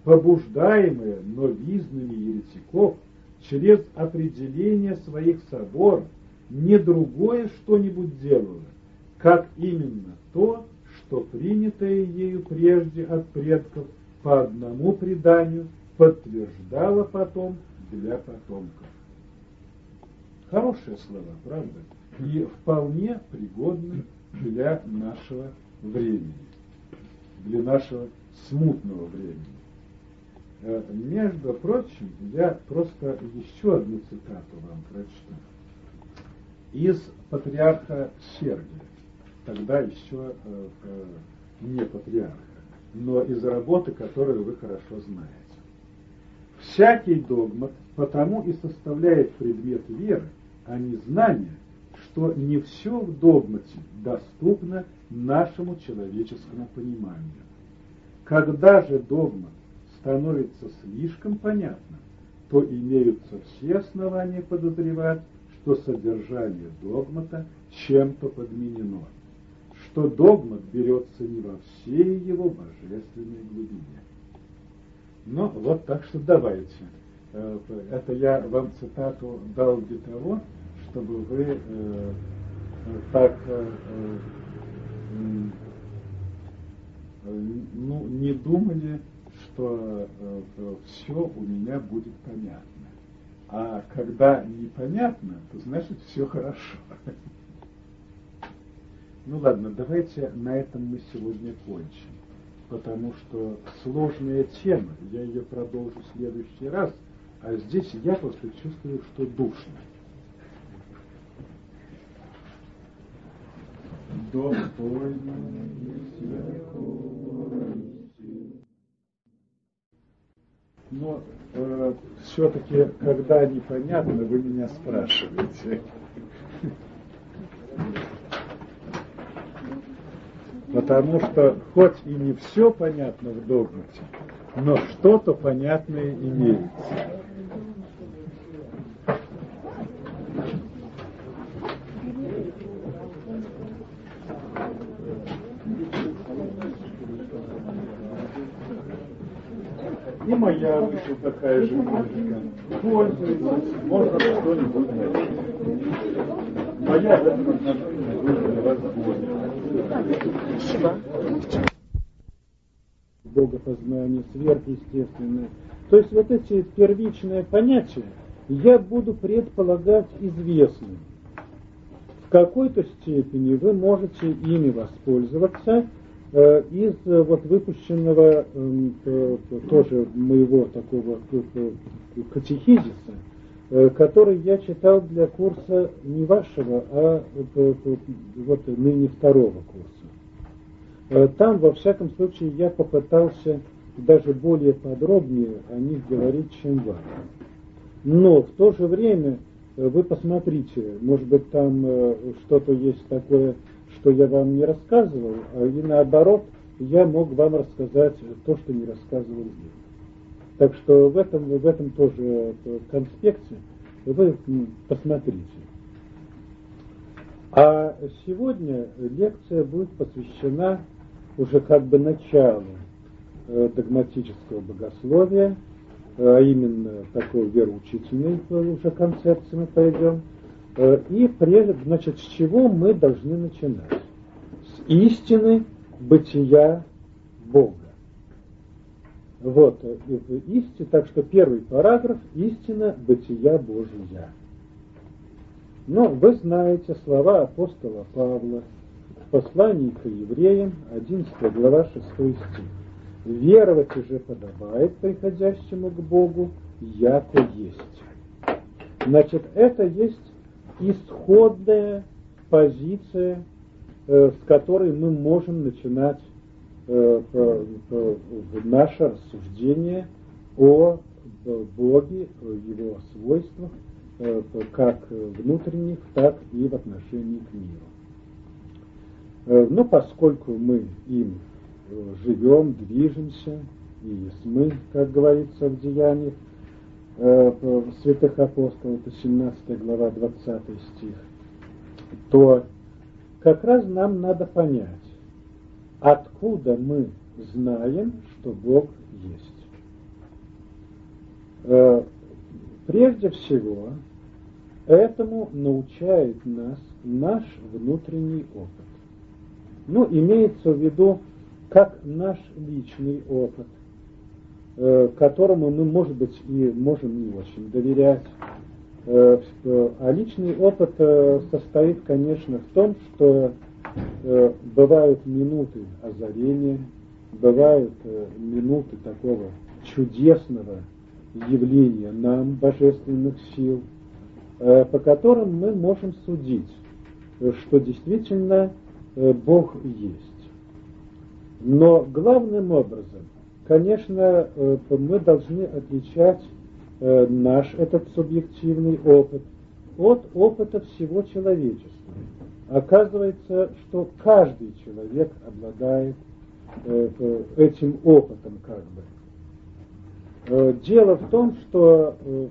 побуждаемые новизными еретиков через определение своих соборов, не другое что-нибудь делало, как именно то, что принятое ею прежде от предков по одному преданию подтверждало потом для потомков. Хорошие слова, правда? И вполне пригодны для нашего времени, для нашего смутного времени. Э, между прочим, я просто еще одну цитату вам прочту. Из патриарха Сергия, тогда еще э, э, не патриарха, но из работы, которую вы хорошо знаете. Всякий догмат потому и составляет предмет веры, а не знания, что не все в догмате доступно нашему человеческому пониманию. Когда же догмат становится слишком понятным, то имеются все основания подозревать, что содержание догмата чем-то подменено, что догмат берется не во всей его божественной глубине. Ну, вот так что давайте. Э, это я вам цитату дал для того, чтобы вы э, так э, ну, не думали, что все у меня будет понятно. А когда непонятно, то значит все хорошо. Ну ладно, давайте на этом мы сегодня кончим потому что сложная тема, я ее продолжу в следующий раз, а здесь я просто чувствую, что душно. Достойно Но э, все-таки, когда непонятно, вы меня спрашиваете. Потому что хоть и не все понятно в догмате, но что-то понятное имеется. И моя вышла такая же музыка. Пользуйтесь, можно что-нибудь найти. Моя в этом отношении вышла возможно. Спасибо. Богопознание, сверхъестественное. То есть вот эти первичные понятия я буду предполагать известным. В какой-то степени вы можете ими воспользоваться из э, вот выпущенного э, тоже моего такого э, катехизиса, Э, который я читал для курса не вашего, а э, вот ныне второго курса. Э, там, во всяком случае, я попытался даже более подробнее о них говорить, чем вам. Но в то же время вы посмотрите, может быть, там что-то есть такое, что я вам не рассказывал, а и наоборот, я мог вам рассказать то, что не рассказывал я. Так что в этом, в этом тоже конспекте вы посмотрите. А сегодня лекция будет посвящена уже как бы началу э, догматического богословия, а именно такой вероучительной уже концепции мы пойдем. Э, и прежде, значит, с чего мы должны начинать? С истины бытия Бога. Вот, истина, так что первый параграф – истина бытия Божия. Но вы знаете слова апостола Павла в послании к евреям, 11 глава, 6 стих. «Веровать уже подобает приходящему к Богу, яко есть». Значит, это есть исходная позиция, э, с которой мы можем начинать Э, наше рассуждение о Боге, о его свойствах, э, как внутренних, так и в отношении к миру. Э, но поскольку мы им живем, движемся, и мы, как говорится в деяниях святых апостолов, это 17 глава, 20 стих, то как раз нам надо понять, откуда мы знаем, что Бог есть. Э, прежде всего, этому научает нас наш внутренний опыт. Ну, имеется в виду, как наш личный опыт, э, которому мы, может быть, и можем не очень доверять. Э, а личный опыт состоит, конечно, в том, что Э, бывают минуты озарения, бывают э, минуты такого чудесного явления нам божественных сил, э, по которым мы можем судить, что действительно Бог есть. Но главным образом, конечно, мы должны отличать наш этот субъективный опыт от опыта всего человечества. Оказывается, что каждый человек обладает этим опытом как бы. Э, дело в том, что, э,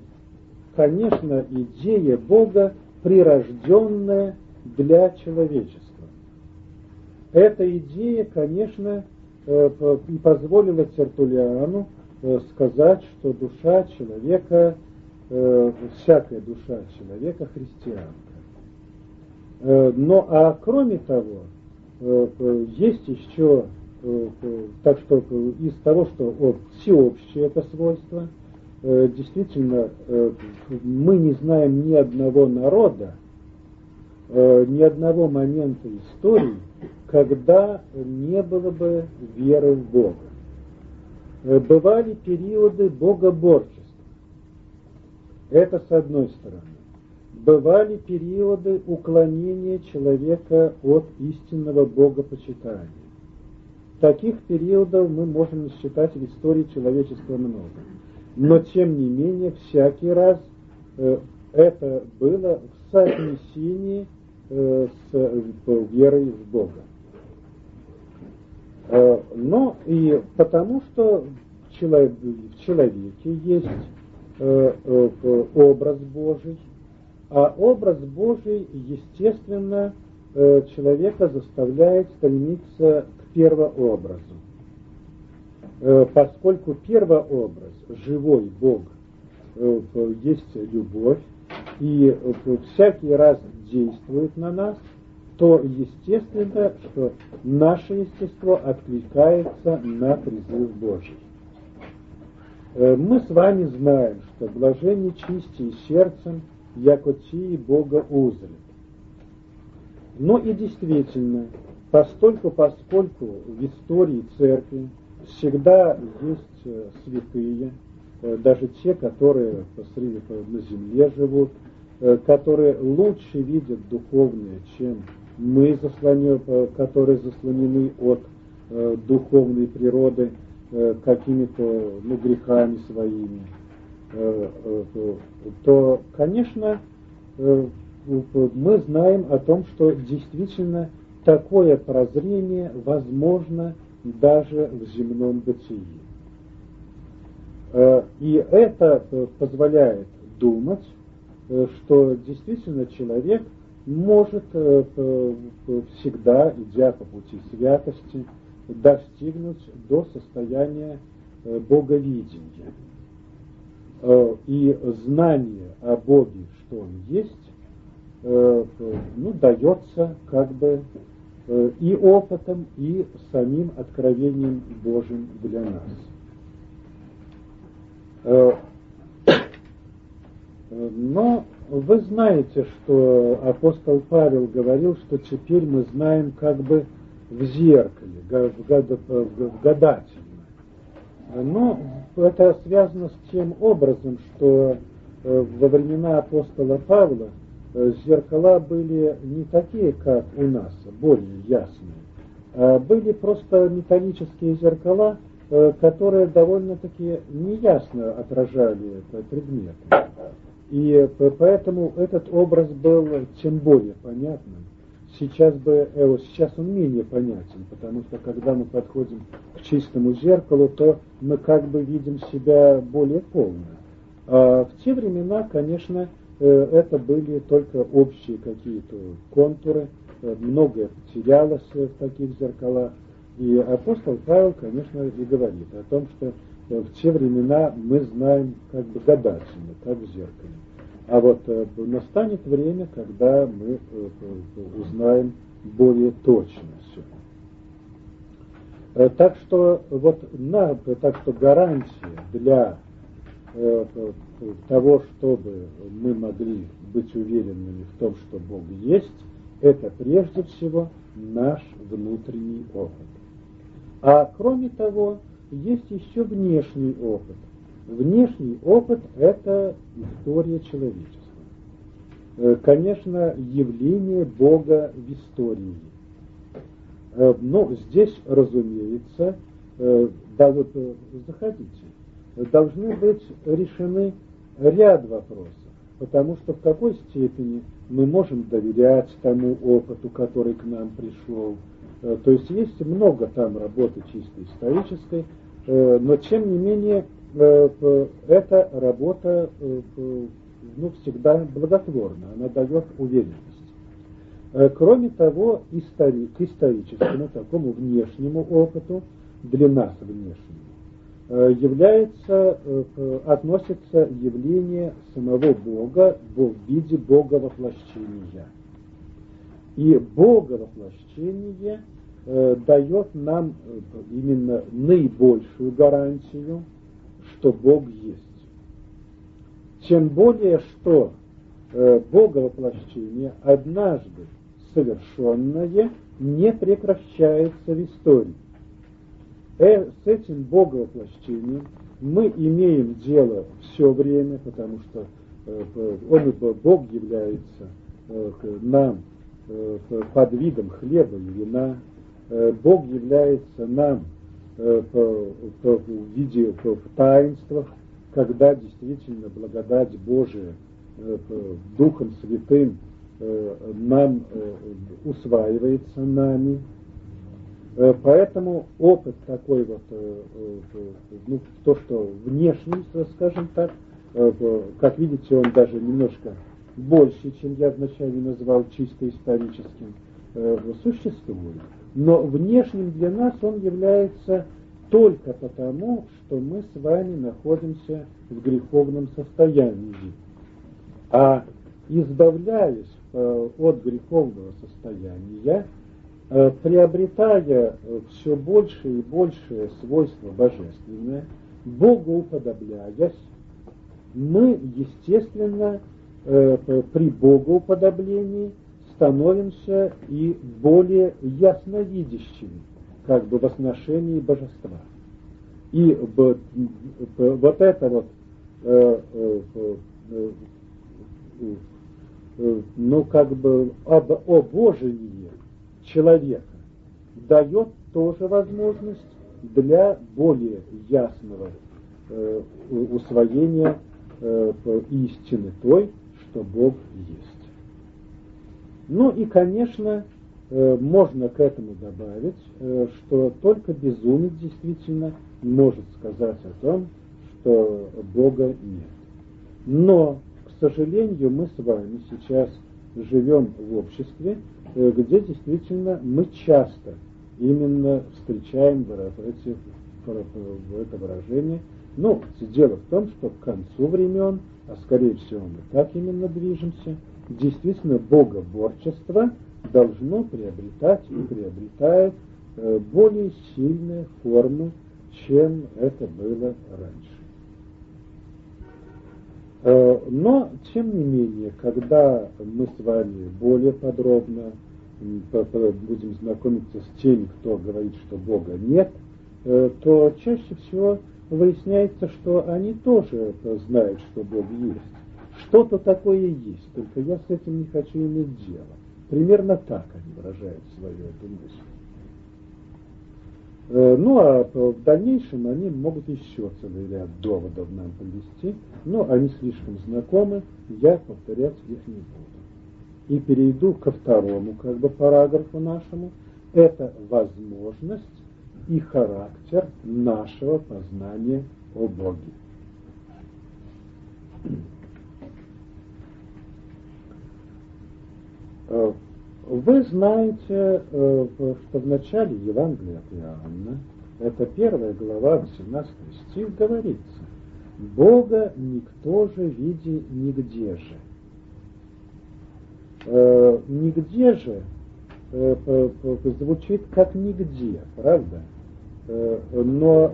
конечно, идея Бога прирожденная для человечества. Эта идея, конечно, э, и позволила Тертулиану сказать, что душа человека, всякая душа человека христианка. Но а кроме того, есть еще Э, так что из того, что вот, всеобщее это свойство, э, действительно, э, мы не знаем ни одного народа, ни одного момента истории, когда не было бы веры в Бога. Бывали периоды богоборчества. Это с одной стороны. Бывали периоды уклонения человека от истинного богопочитания. Таких периодов мы можем считать в истории человечества много. Но тем не менее, всякий раз э, это было в соотнесении с э, верой в Бога. Э, но и потому, что в, человек, в человеке есть э, э, образ Божий, а образ Божий, естественно, э, человека заставляет стремиться первообразу. Э, поскольку первообраз, живой Бог, э, есть любовь, и э, всякий раз действует на нас, то естественно, что наше естество откликается на призыв Божий. Мы с вами знаем, что блажение чисти сердцем, якоти Бога узрит. Но и действительно, Постольку, поскольку в истории церкви всегда есть э, святые, э, даже те, которые посреди на земле живут, э, которые лучше видят духовное, чем мы, заслонен, которые заслонены от духовной природы какими-то ну, грехами своими, то, конечно, мы знаем о том, что действительно такое прозрение возможно даже в земном бытии. Э, и это э, позволяет думать, э, что действительно человек может всегда, идя по пути святости, достигнуть до состояния боговидения. И знание о Боге, что Он есть, ну, дается как бы Э, и опытом, и самим откровением Божьим для нас. Но вы знаете, что апостол Павел говорил, что теперь мы знаем как бы в зеркале, в гадательно. Но это связано с тем образом, что э, во времена апостола Павла Э, зеркала были не такие, как у нас, более ясные. А были просто металлические зеркала, э, которые довольно-таки неясно отражали предметы. И поэтому этот образ был тем более понятным. Сейчас бы, э, сейчас он менее понятен, потому что когда мы подходим к чистому зеркалу, то мы как бы видим себя более полно. А в те времена, конечно, Э, это были только общие какие-то контуры, э, многое потерялось в таких зеркалах. И апостол Павел, конечно, и говорит о том, что э, в те времена мы знаем как бы гадательно, как в зеркале. А вот настанет время, когда мы узнаем более точно все. Так что вот на, так что гарантия для того, чтобы мы могли быть уверенными в том, что Бог есть, это прежде всего наш внутренний опыт. А кроме того, есть еще внешний опыт. Внешний опыт – это история человечества. Э, конечно, явление Бога в истории. Э, но здесь, разумеется, э, да, вот, заходите, должны быть решены ряд вопросов, потому что в какой степени мы можем доверять тому опыту, который к нам пришел. То есть есть много там работы чисто исторической, но тем не менее эта работа ну, всегда благотворна, она дает уверенность. Э, кроме того, истори, к историческому, такому внешнему опыту, для нас внешнему, э, является, э, относится явление самого Бога в виде Бога воплощения. И Бога воплощение дает нам именно наибольшую гарантию, что Бог есть. Тем более, что Бога воплощение однажды совершенное не прекращается в истории. Э, с этим боговоплощением мы имеем дело все время, потому что э, он, Бог является э, нам э, под видом хлеба и вина, э, Бог является нам э, в виде в таинствах, когда действительно благодать Божия э, Духом Святым Э, нам э, усваивается нами. Э, поэтому опыт такой вот, ну, то, что внешний, скажем так, как видите, он даже немножко больше, чем я вначале назвал чисто историческим, существует. Но внешним для нас он является только потому, что мы с вами находимся в греховном состоянии. А избавляясь Э, от греховного состояния, э, приобретая э, все больше и большее свойство божественное, Богу уподобляясь, мы, естественно, при Богоуподоблении становимся и более ясновидящими, как бы в отношении божества. И вот это вот Э, ну, как бы об, обожение человека дает тоже возможность для более ясного э, усвоения э, истины той, что Бог есть. Ну и, конечно, э, можно к этому добавить, э, что только безумец действительно может сказать о том, что Бога нет. Но к сожалению, мы с вами сейчас живем в обществе, э, где действительно мы часто именно встречаем эти, это выражение. Но дело в том, что к концу времен, а скорее всего мы так именно движемся, действительно богоборчество должно приобретать и приобретает э, более сильную форму, чем это было раньше. Э, но, тем не менее, когда мы с вами более подробно будем знакомиться с теми, кто говорит, что Бога нет, э, то чаще всего выясняется, что они тоже знают, что Бог есть. Что-то такое есть, только я с этим не хочу иметь дело. Примерно так они выражают свою эту мысль. Э, ну, а в дальнейшем они могут еще целый ряд доводов нам привести, но они слишком знакомы, я повторять их не буду. И перейду ко второму как бы параграфу нашему. Это возможность и характер нашего познания о Боге. Uh, вы знаете, э, что в начале Евангелия от Иоанна, это первая глава, 18 стих, говорится, Бога никто же види нигде же. Э, нигде же э, звучит как нигде, правда? Но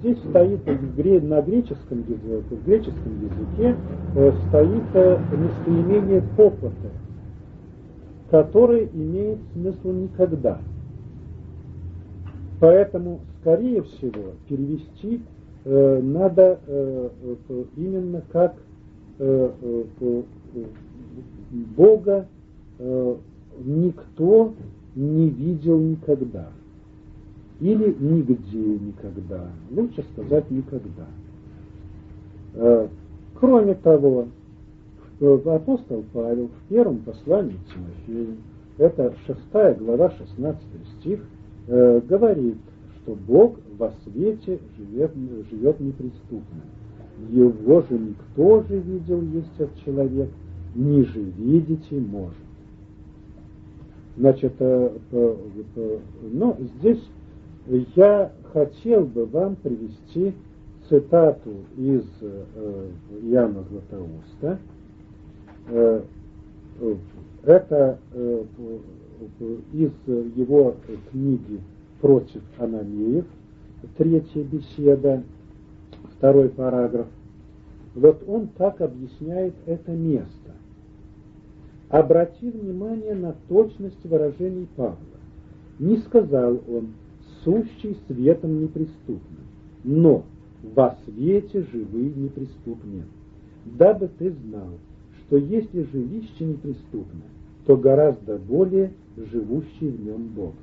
здесь стоит на греческом языке, в греческом языке стоит местоимение попота который имеет смысл никогда. Поэтому, скорее всего, перевести э, надо э, э, именно как э, э, Бога э, никто не видел никогда. Или нигде никогда. Лучше сказать никогда. Э, кроме того, апостол Павел в первом послании Тимофею, это шестая глава, 16 стих, э, говорит, что Бог во свете живет, живет неприступно. Его же никто же видел есть от человека, ниже видите может. Значит, э, но здесь я хотел бы вам привести цитату из Иоанна Златоуста. Это из его книги «Против аномеев», третья беседа, второй параграф. Вот он так объясняет это место. Обрати внимание на точность выражений Павла. Не сказал он «сущий светом неприступным», но «во свете живы неприступны». Дабы ты знал, что если жилище неприступно, то гораздо более живущий в нем Бог.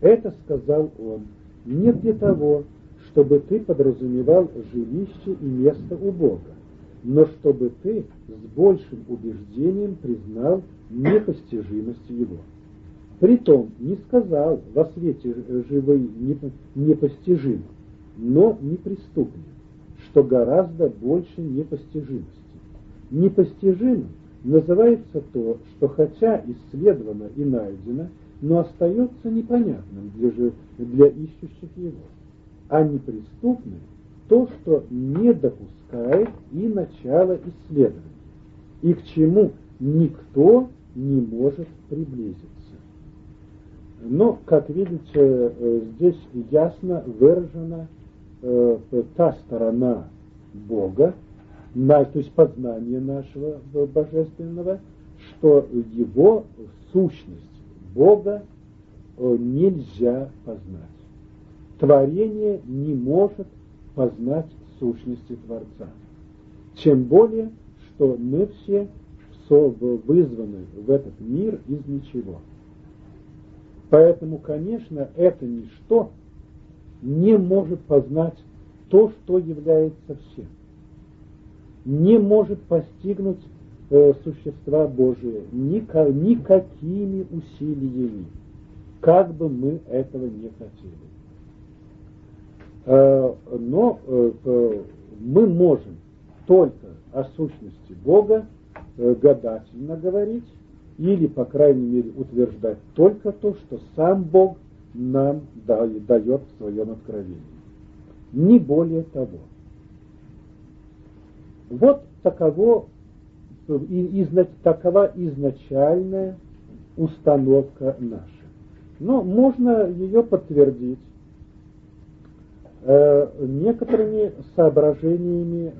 Это сказал он не для того, чтобы ты подразумевал жилище и место у Бога, но чтобы ты с большим убеждением признал непостижимость его. Притом не сказал во свете живой непостижим, но неприступным, что гораздо больше непостижимости. Непостижимым называется то, что хотя исследовано и найдено, но остается непонятным для, для ищущих его а неприступным то, что не допускает и начало исследования, и к чему никто не может приблизиться. Но, как видите, э, здесь ясно выражена э, та сторона Бога, то есть познание нашего божественного, что его сущность Бога э, нельзя познать творение не может познать сущности Творца. Тем более, что мы все вызваны в этот мир из ничего. Поэтому, конечно, это ничто не может познать то, что является всем. Не может постигнуть э, существа Божие никак, никакими усилиями, как бы мы этого не хотели. Э, но э, э, мы можем только о сущности Бога гадательно говорить, или, по крайней мере, утверждать только то, что сам Бог нам дает в своем откровении. Не более того. Вот таково, такова изначальная установка наша. Но можно ее подтвердить Э, некоторыми соображениями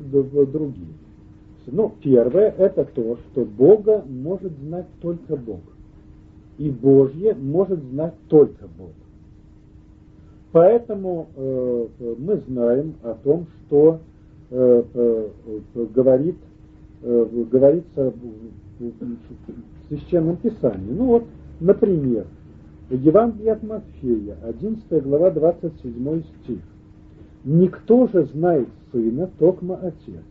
другими. Ну, первое – это то, что Бога может знать только Бог. И Божье может знать только Бог. Поэтому э, мы знаем о том, что э, э, говорит, э, говорится в Священном Писании. Ну вот, например, Евангелие от Матфея, 11 глава, 27 стих. Никто же знает сына, токма отец.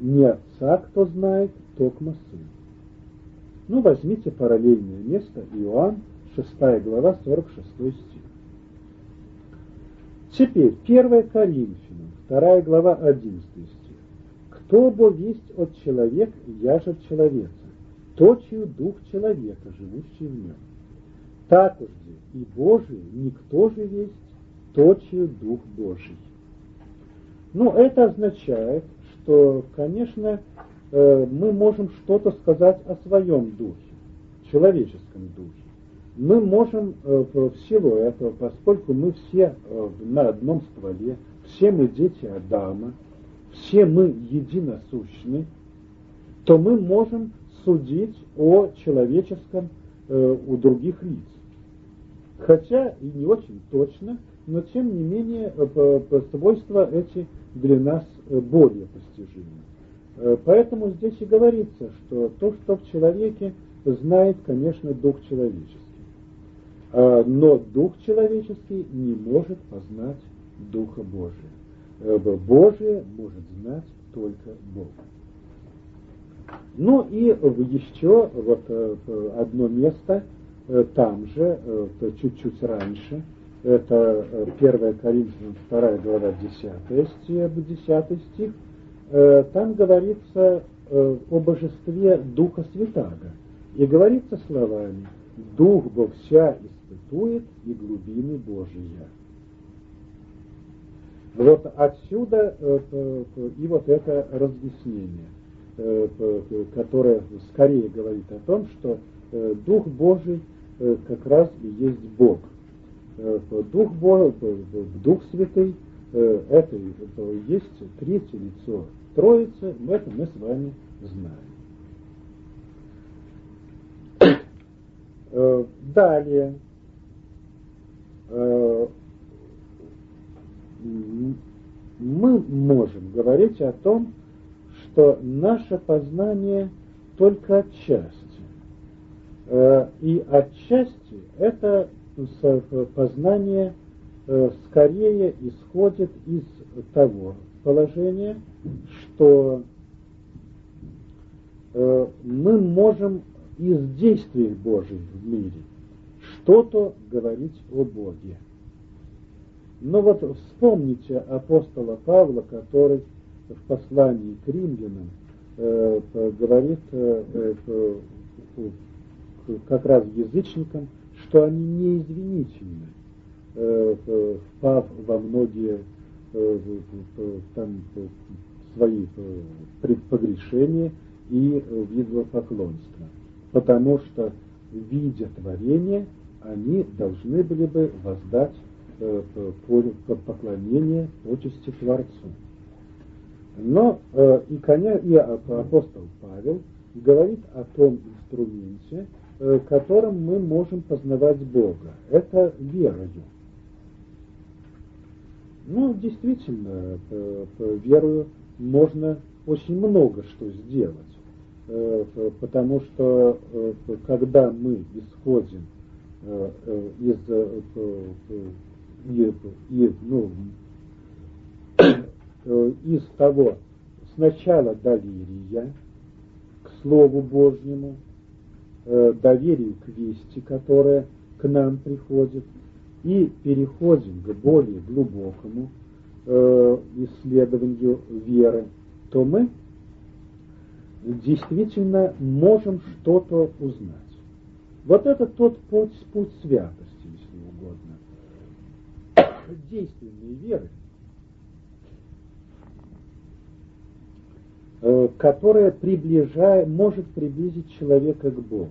Не отца, кто знает, токма сын. Ну, возьмите параллельное место Иоанн, 6 глава, 46 стих. Теперь, 1 Коринфянам, 2 глава, 11 стих. Кто бо есть от человек, я же человека, то, чью дух человека, живущий в нем. Так уж и Божий никто же есть, то, чью дух Божий. Ну, это означает, что, конечно, э, мы можем что-то сказать о своем духе, человеческом духе. Мы можем э, в силу этого, поскольку мы все э, на одном стволе, все мы дети Адама, все мы единосущны, то мы можем судить о человеческом у других лиц. Хотя и не очень точно, но тем не менее свойства эти для нас э, более постижимы. Э, поэтому здесь и говорится, что то, что в человеке знает, конечно, дух человеческий. А, но дух человеческий не может познать Духа Божия. Э, Божие может знать только Бог. Ну и еще вот э, одно место э, там же, чуть-чуть раньше, это 1 Коринфянам 2 глава 10 стих, 10 стих, там говорится о божестве Духа Святаго. И говорится словами «Дух во вся испытует и глубины Божия». Вот отсюда э, и вот это разъяснение, э, которое скорее говорит о том, что э, Дух Божий как раз и есть Бог. Дух, Божий, Дух Святый это есть третье лицо Троицы, это мы с вами знаем. Далее мы можем говорить о том, что наше познание только отчасти. Э, и отчасти это познание э, скорее исходит из того положения, что э, мы можем из действий Божьих в мире что-то говорить о Боге. Но вот вспомните апостола Павла, который в послании к римлянам э, говорит э, э, как раз язычникам, что они неизвинительны, э, впав во многие э, там, свои э, погрешения и в идолопоклонство. Потому что, видя творение, они должны были бы воздать поклонение почести Творцу. Но и, коня, и апостол Павел говорит о том инструменте, которым мы можем познавать Бога. Это верою. Ну, действительно, верою можно очень много что сделать, потому что когда мы исходим из и, и, ну, э, из того сначала доверия к Слову Божьему, э, доверию к вести, которая к нам приходит, и переходим к более глубокому э, исследованию веры, то мы действительно можем что-то узнать. Вот это тот путь, путь святости действенной веры, которая приближает, может приблизить человека к Богу.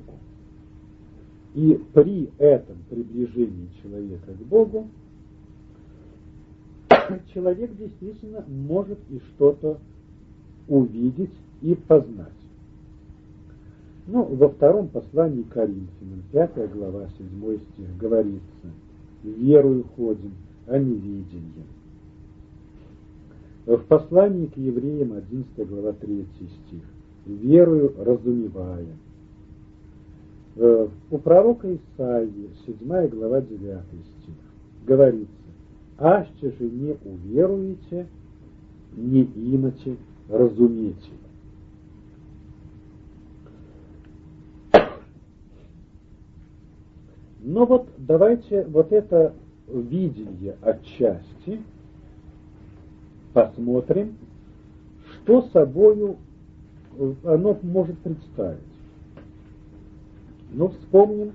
И при этом приближении человека к Богу человек действительно может и что-то увидеть и познать. Ну, во втором послании Коринфянам, 5 глава, 7 стих, говорится, «Верую ходим, а не видение. В послании к евреям 11 глава 3 стих. «Верую разумевая». Э, у пророка Исаии 7 глава 9 стих говорится, «Аще же не уверуете, не имате разумете». Но вот давайте вот это видение отчасти, посмотрим, что собою э, оно может представить. Ну, вспомним,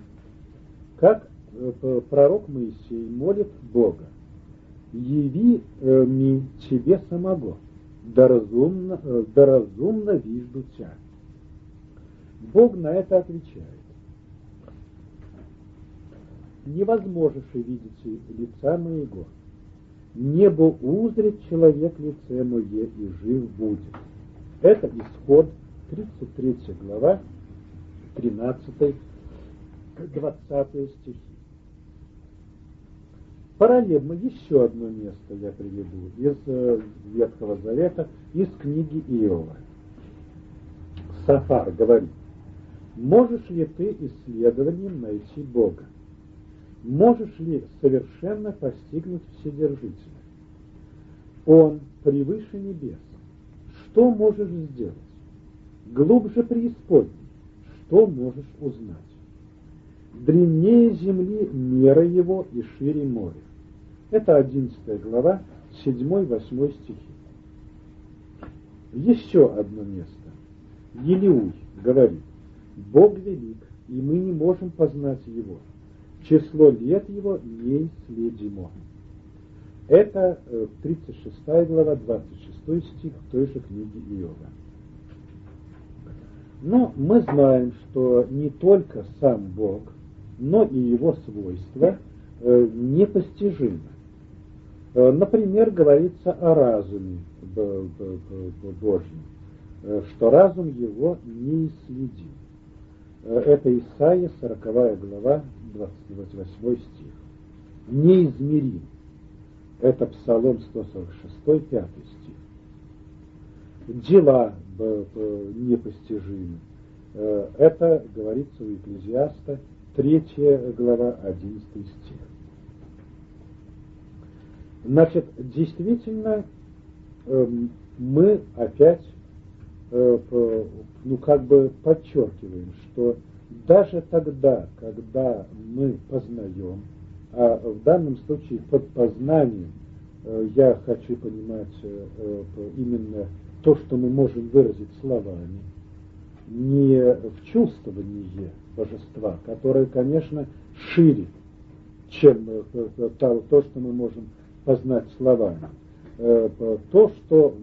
как э, пророк Моисей молит Бога. «Яви э, ми тебе самого, да разумно, да разумно вижду тебя». Бог на это отвечает невозможно видеть лица моего. Небо узрит человек лице мое, и жив будет. Это исход 33 глава, 13 20 стихи. Параллельно еще одно место я приведу из э, Ветхого Завета, из книги Иова. Сафар говорит, можешь ли ты исследованием найти Бога? Можешь ли совершенно постигнуть Вседержителя? Он превыше небес. Что можешь сделать? Глубже преисподней. Что можешь узнать? Древнее земли мера его и шире моря. Это 11 глава, 7-8 стихи. Еще одно место. Елеуй говорит, Бог велик, и мы не можем познать Его. Число лет Его неисследимо. Это 36 э, глава, 26 стих той же книги Иова. Но мы знаем, что не только сам Бог, но и его свойства э, непостижимы. Э, например, говорится о разуме Божьем, что разум его неисследим. Это Исаия, 40 глава, 28 стих. Неизмерим. Это Псалом 146, 5 стих. Дела непостижимы. Э, это говорится у Екклезиаста, 3 глава, 11 стих. Значит, действительно, эм, мы опять, э, ну, как бы подчеркиваем, что даже тогда, когда мы познаем, а в данном случае под познанием э, я хочу понимать э, именно то, что мы можем выразить словами, не в чувствовании божества, которое, конечно, шире, чем э, то, что мы можем познать словами. То, что,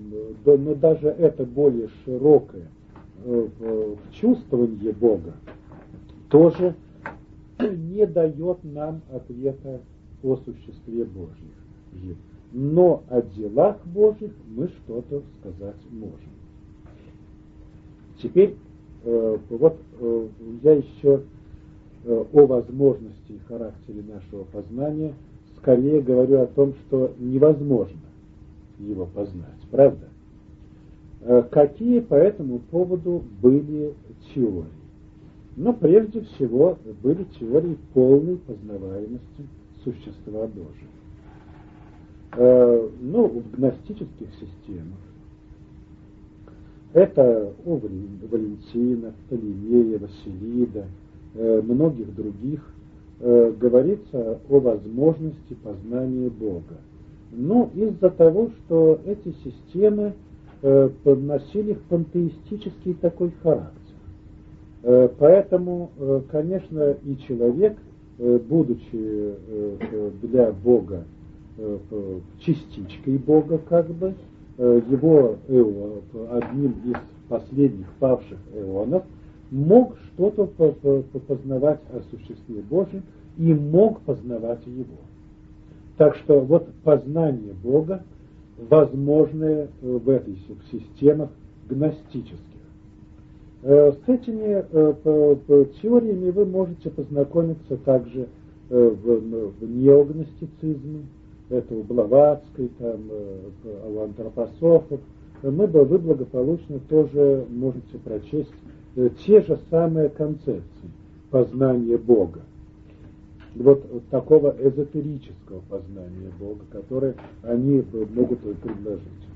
но даже это более широкое в чувствовании Бога, тоже не дает нам ответа о существе Божьих. Но о делах Божьих мы что-то сказать можем. Теперь э, вот э, я еще э, о возможности и характере нашего познания скорее говорю о том, что невозможно его познать, правда? Э, какие по этому поводу были теории? Но прежде всего были теории полной познаваемости существа Божьего. Э, ну, в гностических системах это у Валентина, Птолемея, Василида, э, многих других э, говорится о возможности познания Бога. Но из-за того, что эти системы подносили пантеистический такой характер, Э, поэтому, э, конечно, и человек, э, будучи для Бога частичкой Бога, как бы, его одним из последних павших эонов, мог что-то познавать о существе Божьем и мог познавать его. Так что вот познание Бога возможное в этих системах гностических. Э, с этими э, теориями вы можете познакомиться также э, в, в неогностицизме, это у Блаватской, там, у антропософов. Мы, вы благополучно тоже можете прочесть те же самые концепции познания Бога. Вот такого эзотерического познания Бога, которое они могут предложить.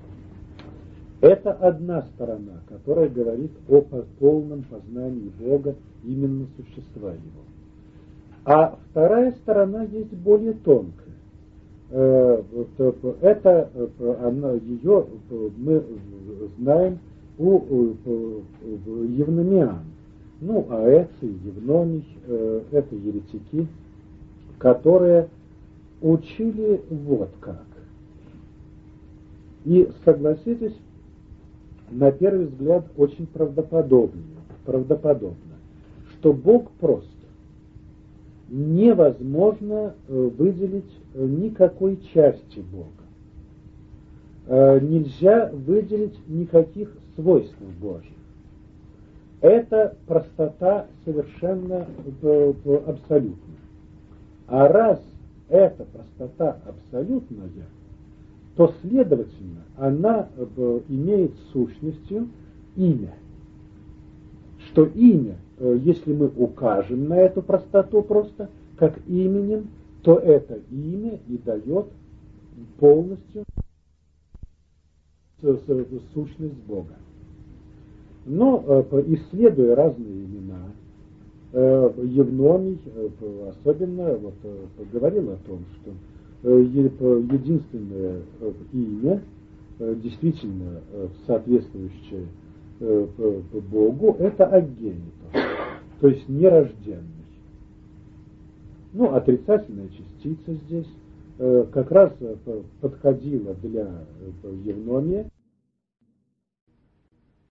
Это одна сторона, которая говорит о полном познании Бога, именно существа Его. А вторая сторона есть более тонкая. Э, это она, ее мы знаем у евномиан. Ну, а это Евномий, э, это еретики, которые учили вот как. И согласитесь, на первый взгляд очень правдоподобно, правдоподобно, что Бог прост. Невозможно э, выделить э, никакой части Бога. Э, нельзя выделить никаких свойств Божьих. Это простота совершенно абсолютная. А раз эта простота абсолютная, то, следовательно, она э, имеет сущностью имя. Что имя, э, если мы укажем на эту простоту просто, как именем, то это имя и дает полностью сущность Бога. Но э, исследуя разные имена, Евномий особенно вот, говорил о том, что единственное имя, действительно соответствующее Богу, это агенитос, то есть нерожденный. Ну, отрицательная частица здесь э, как раз э, подходила для э, Евномия,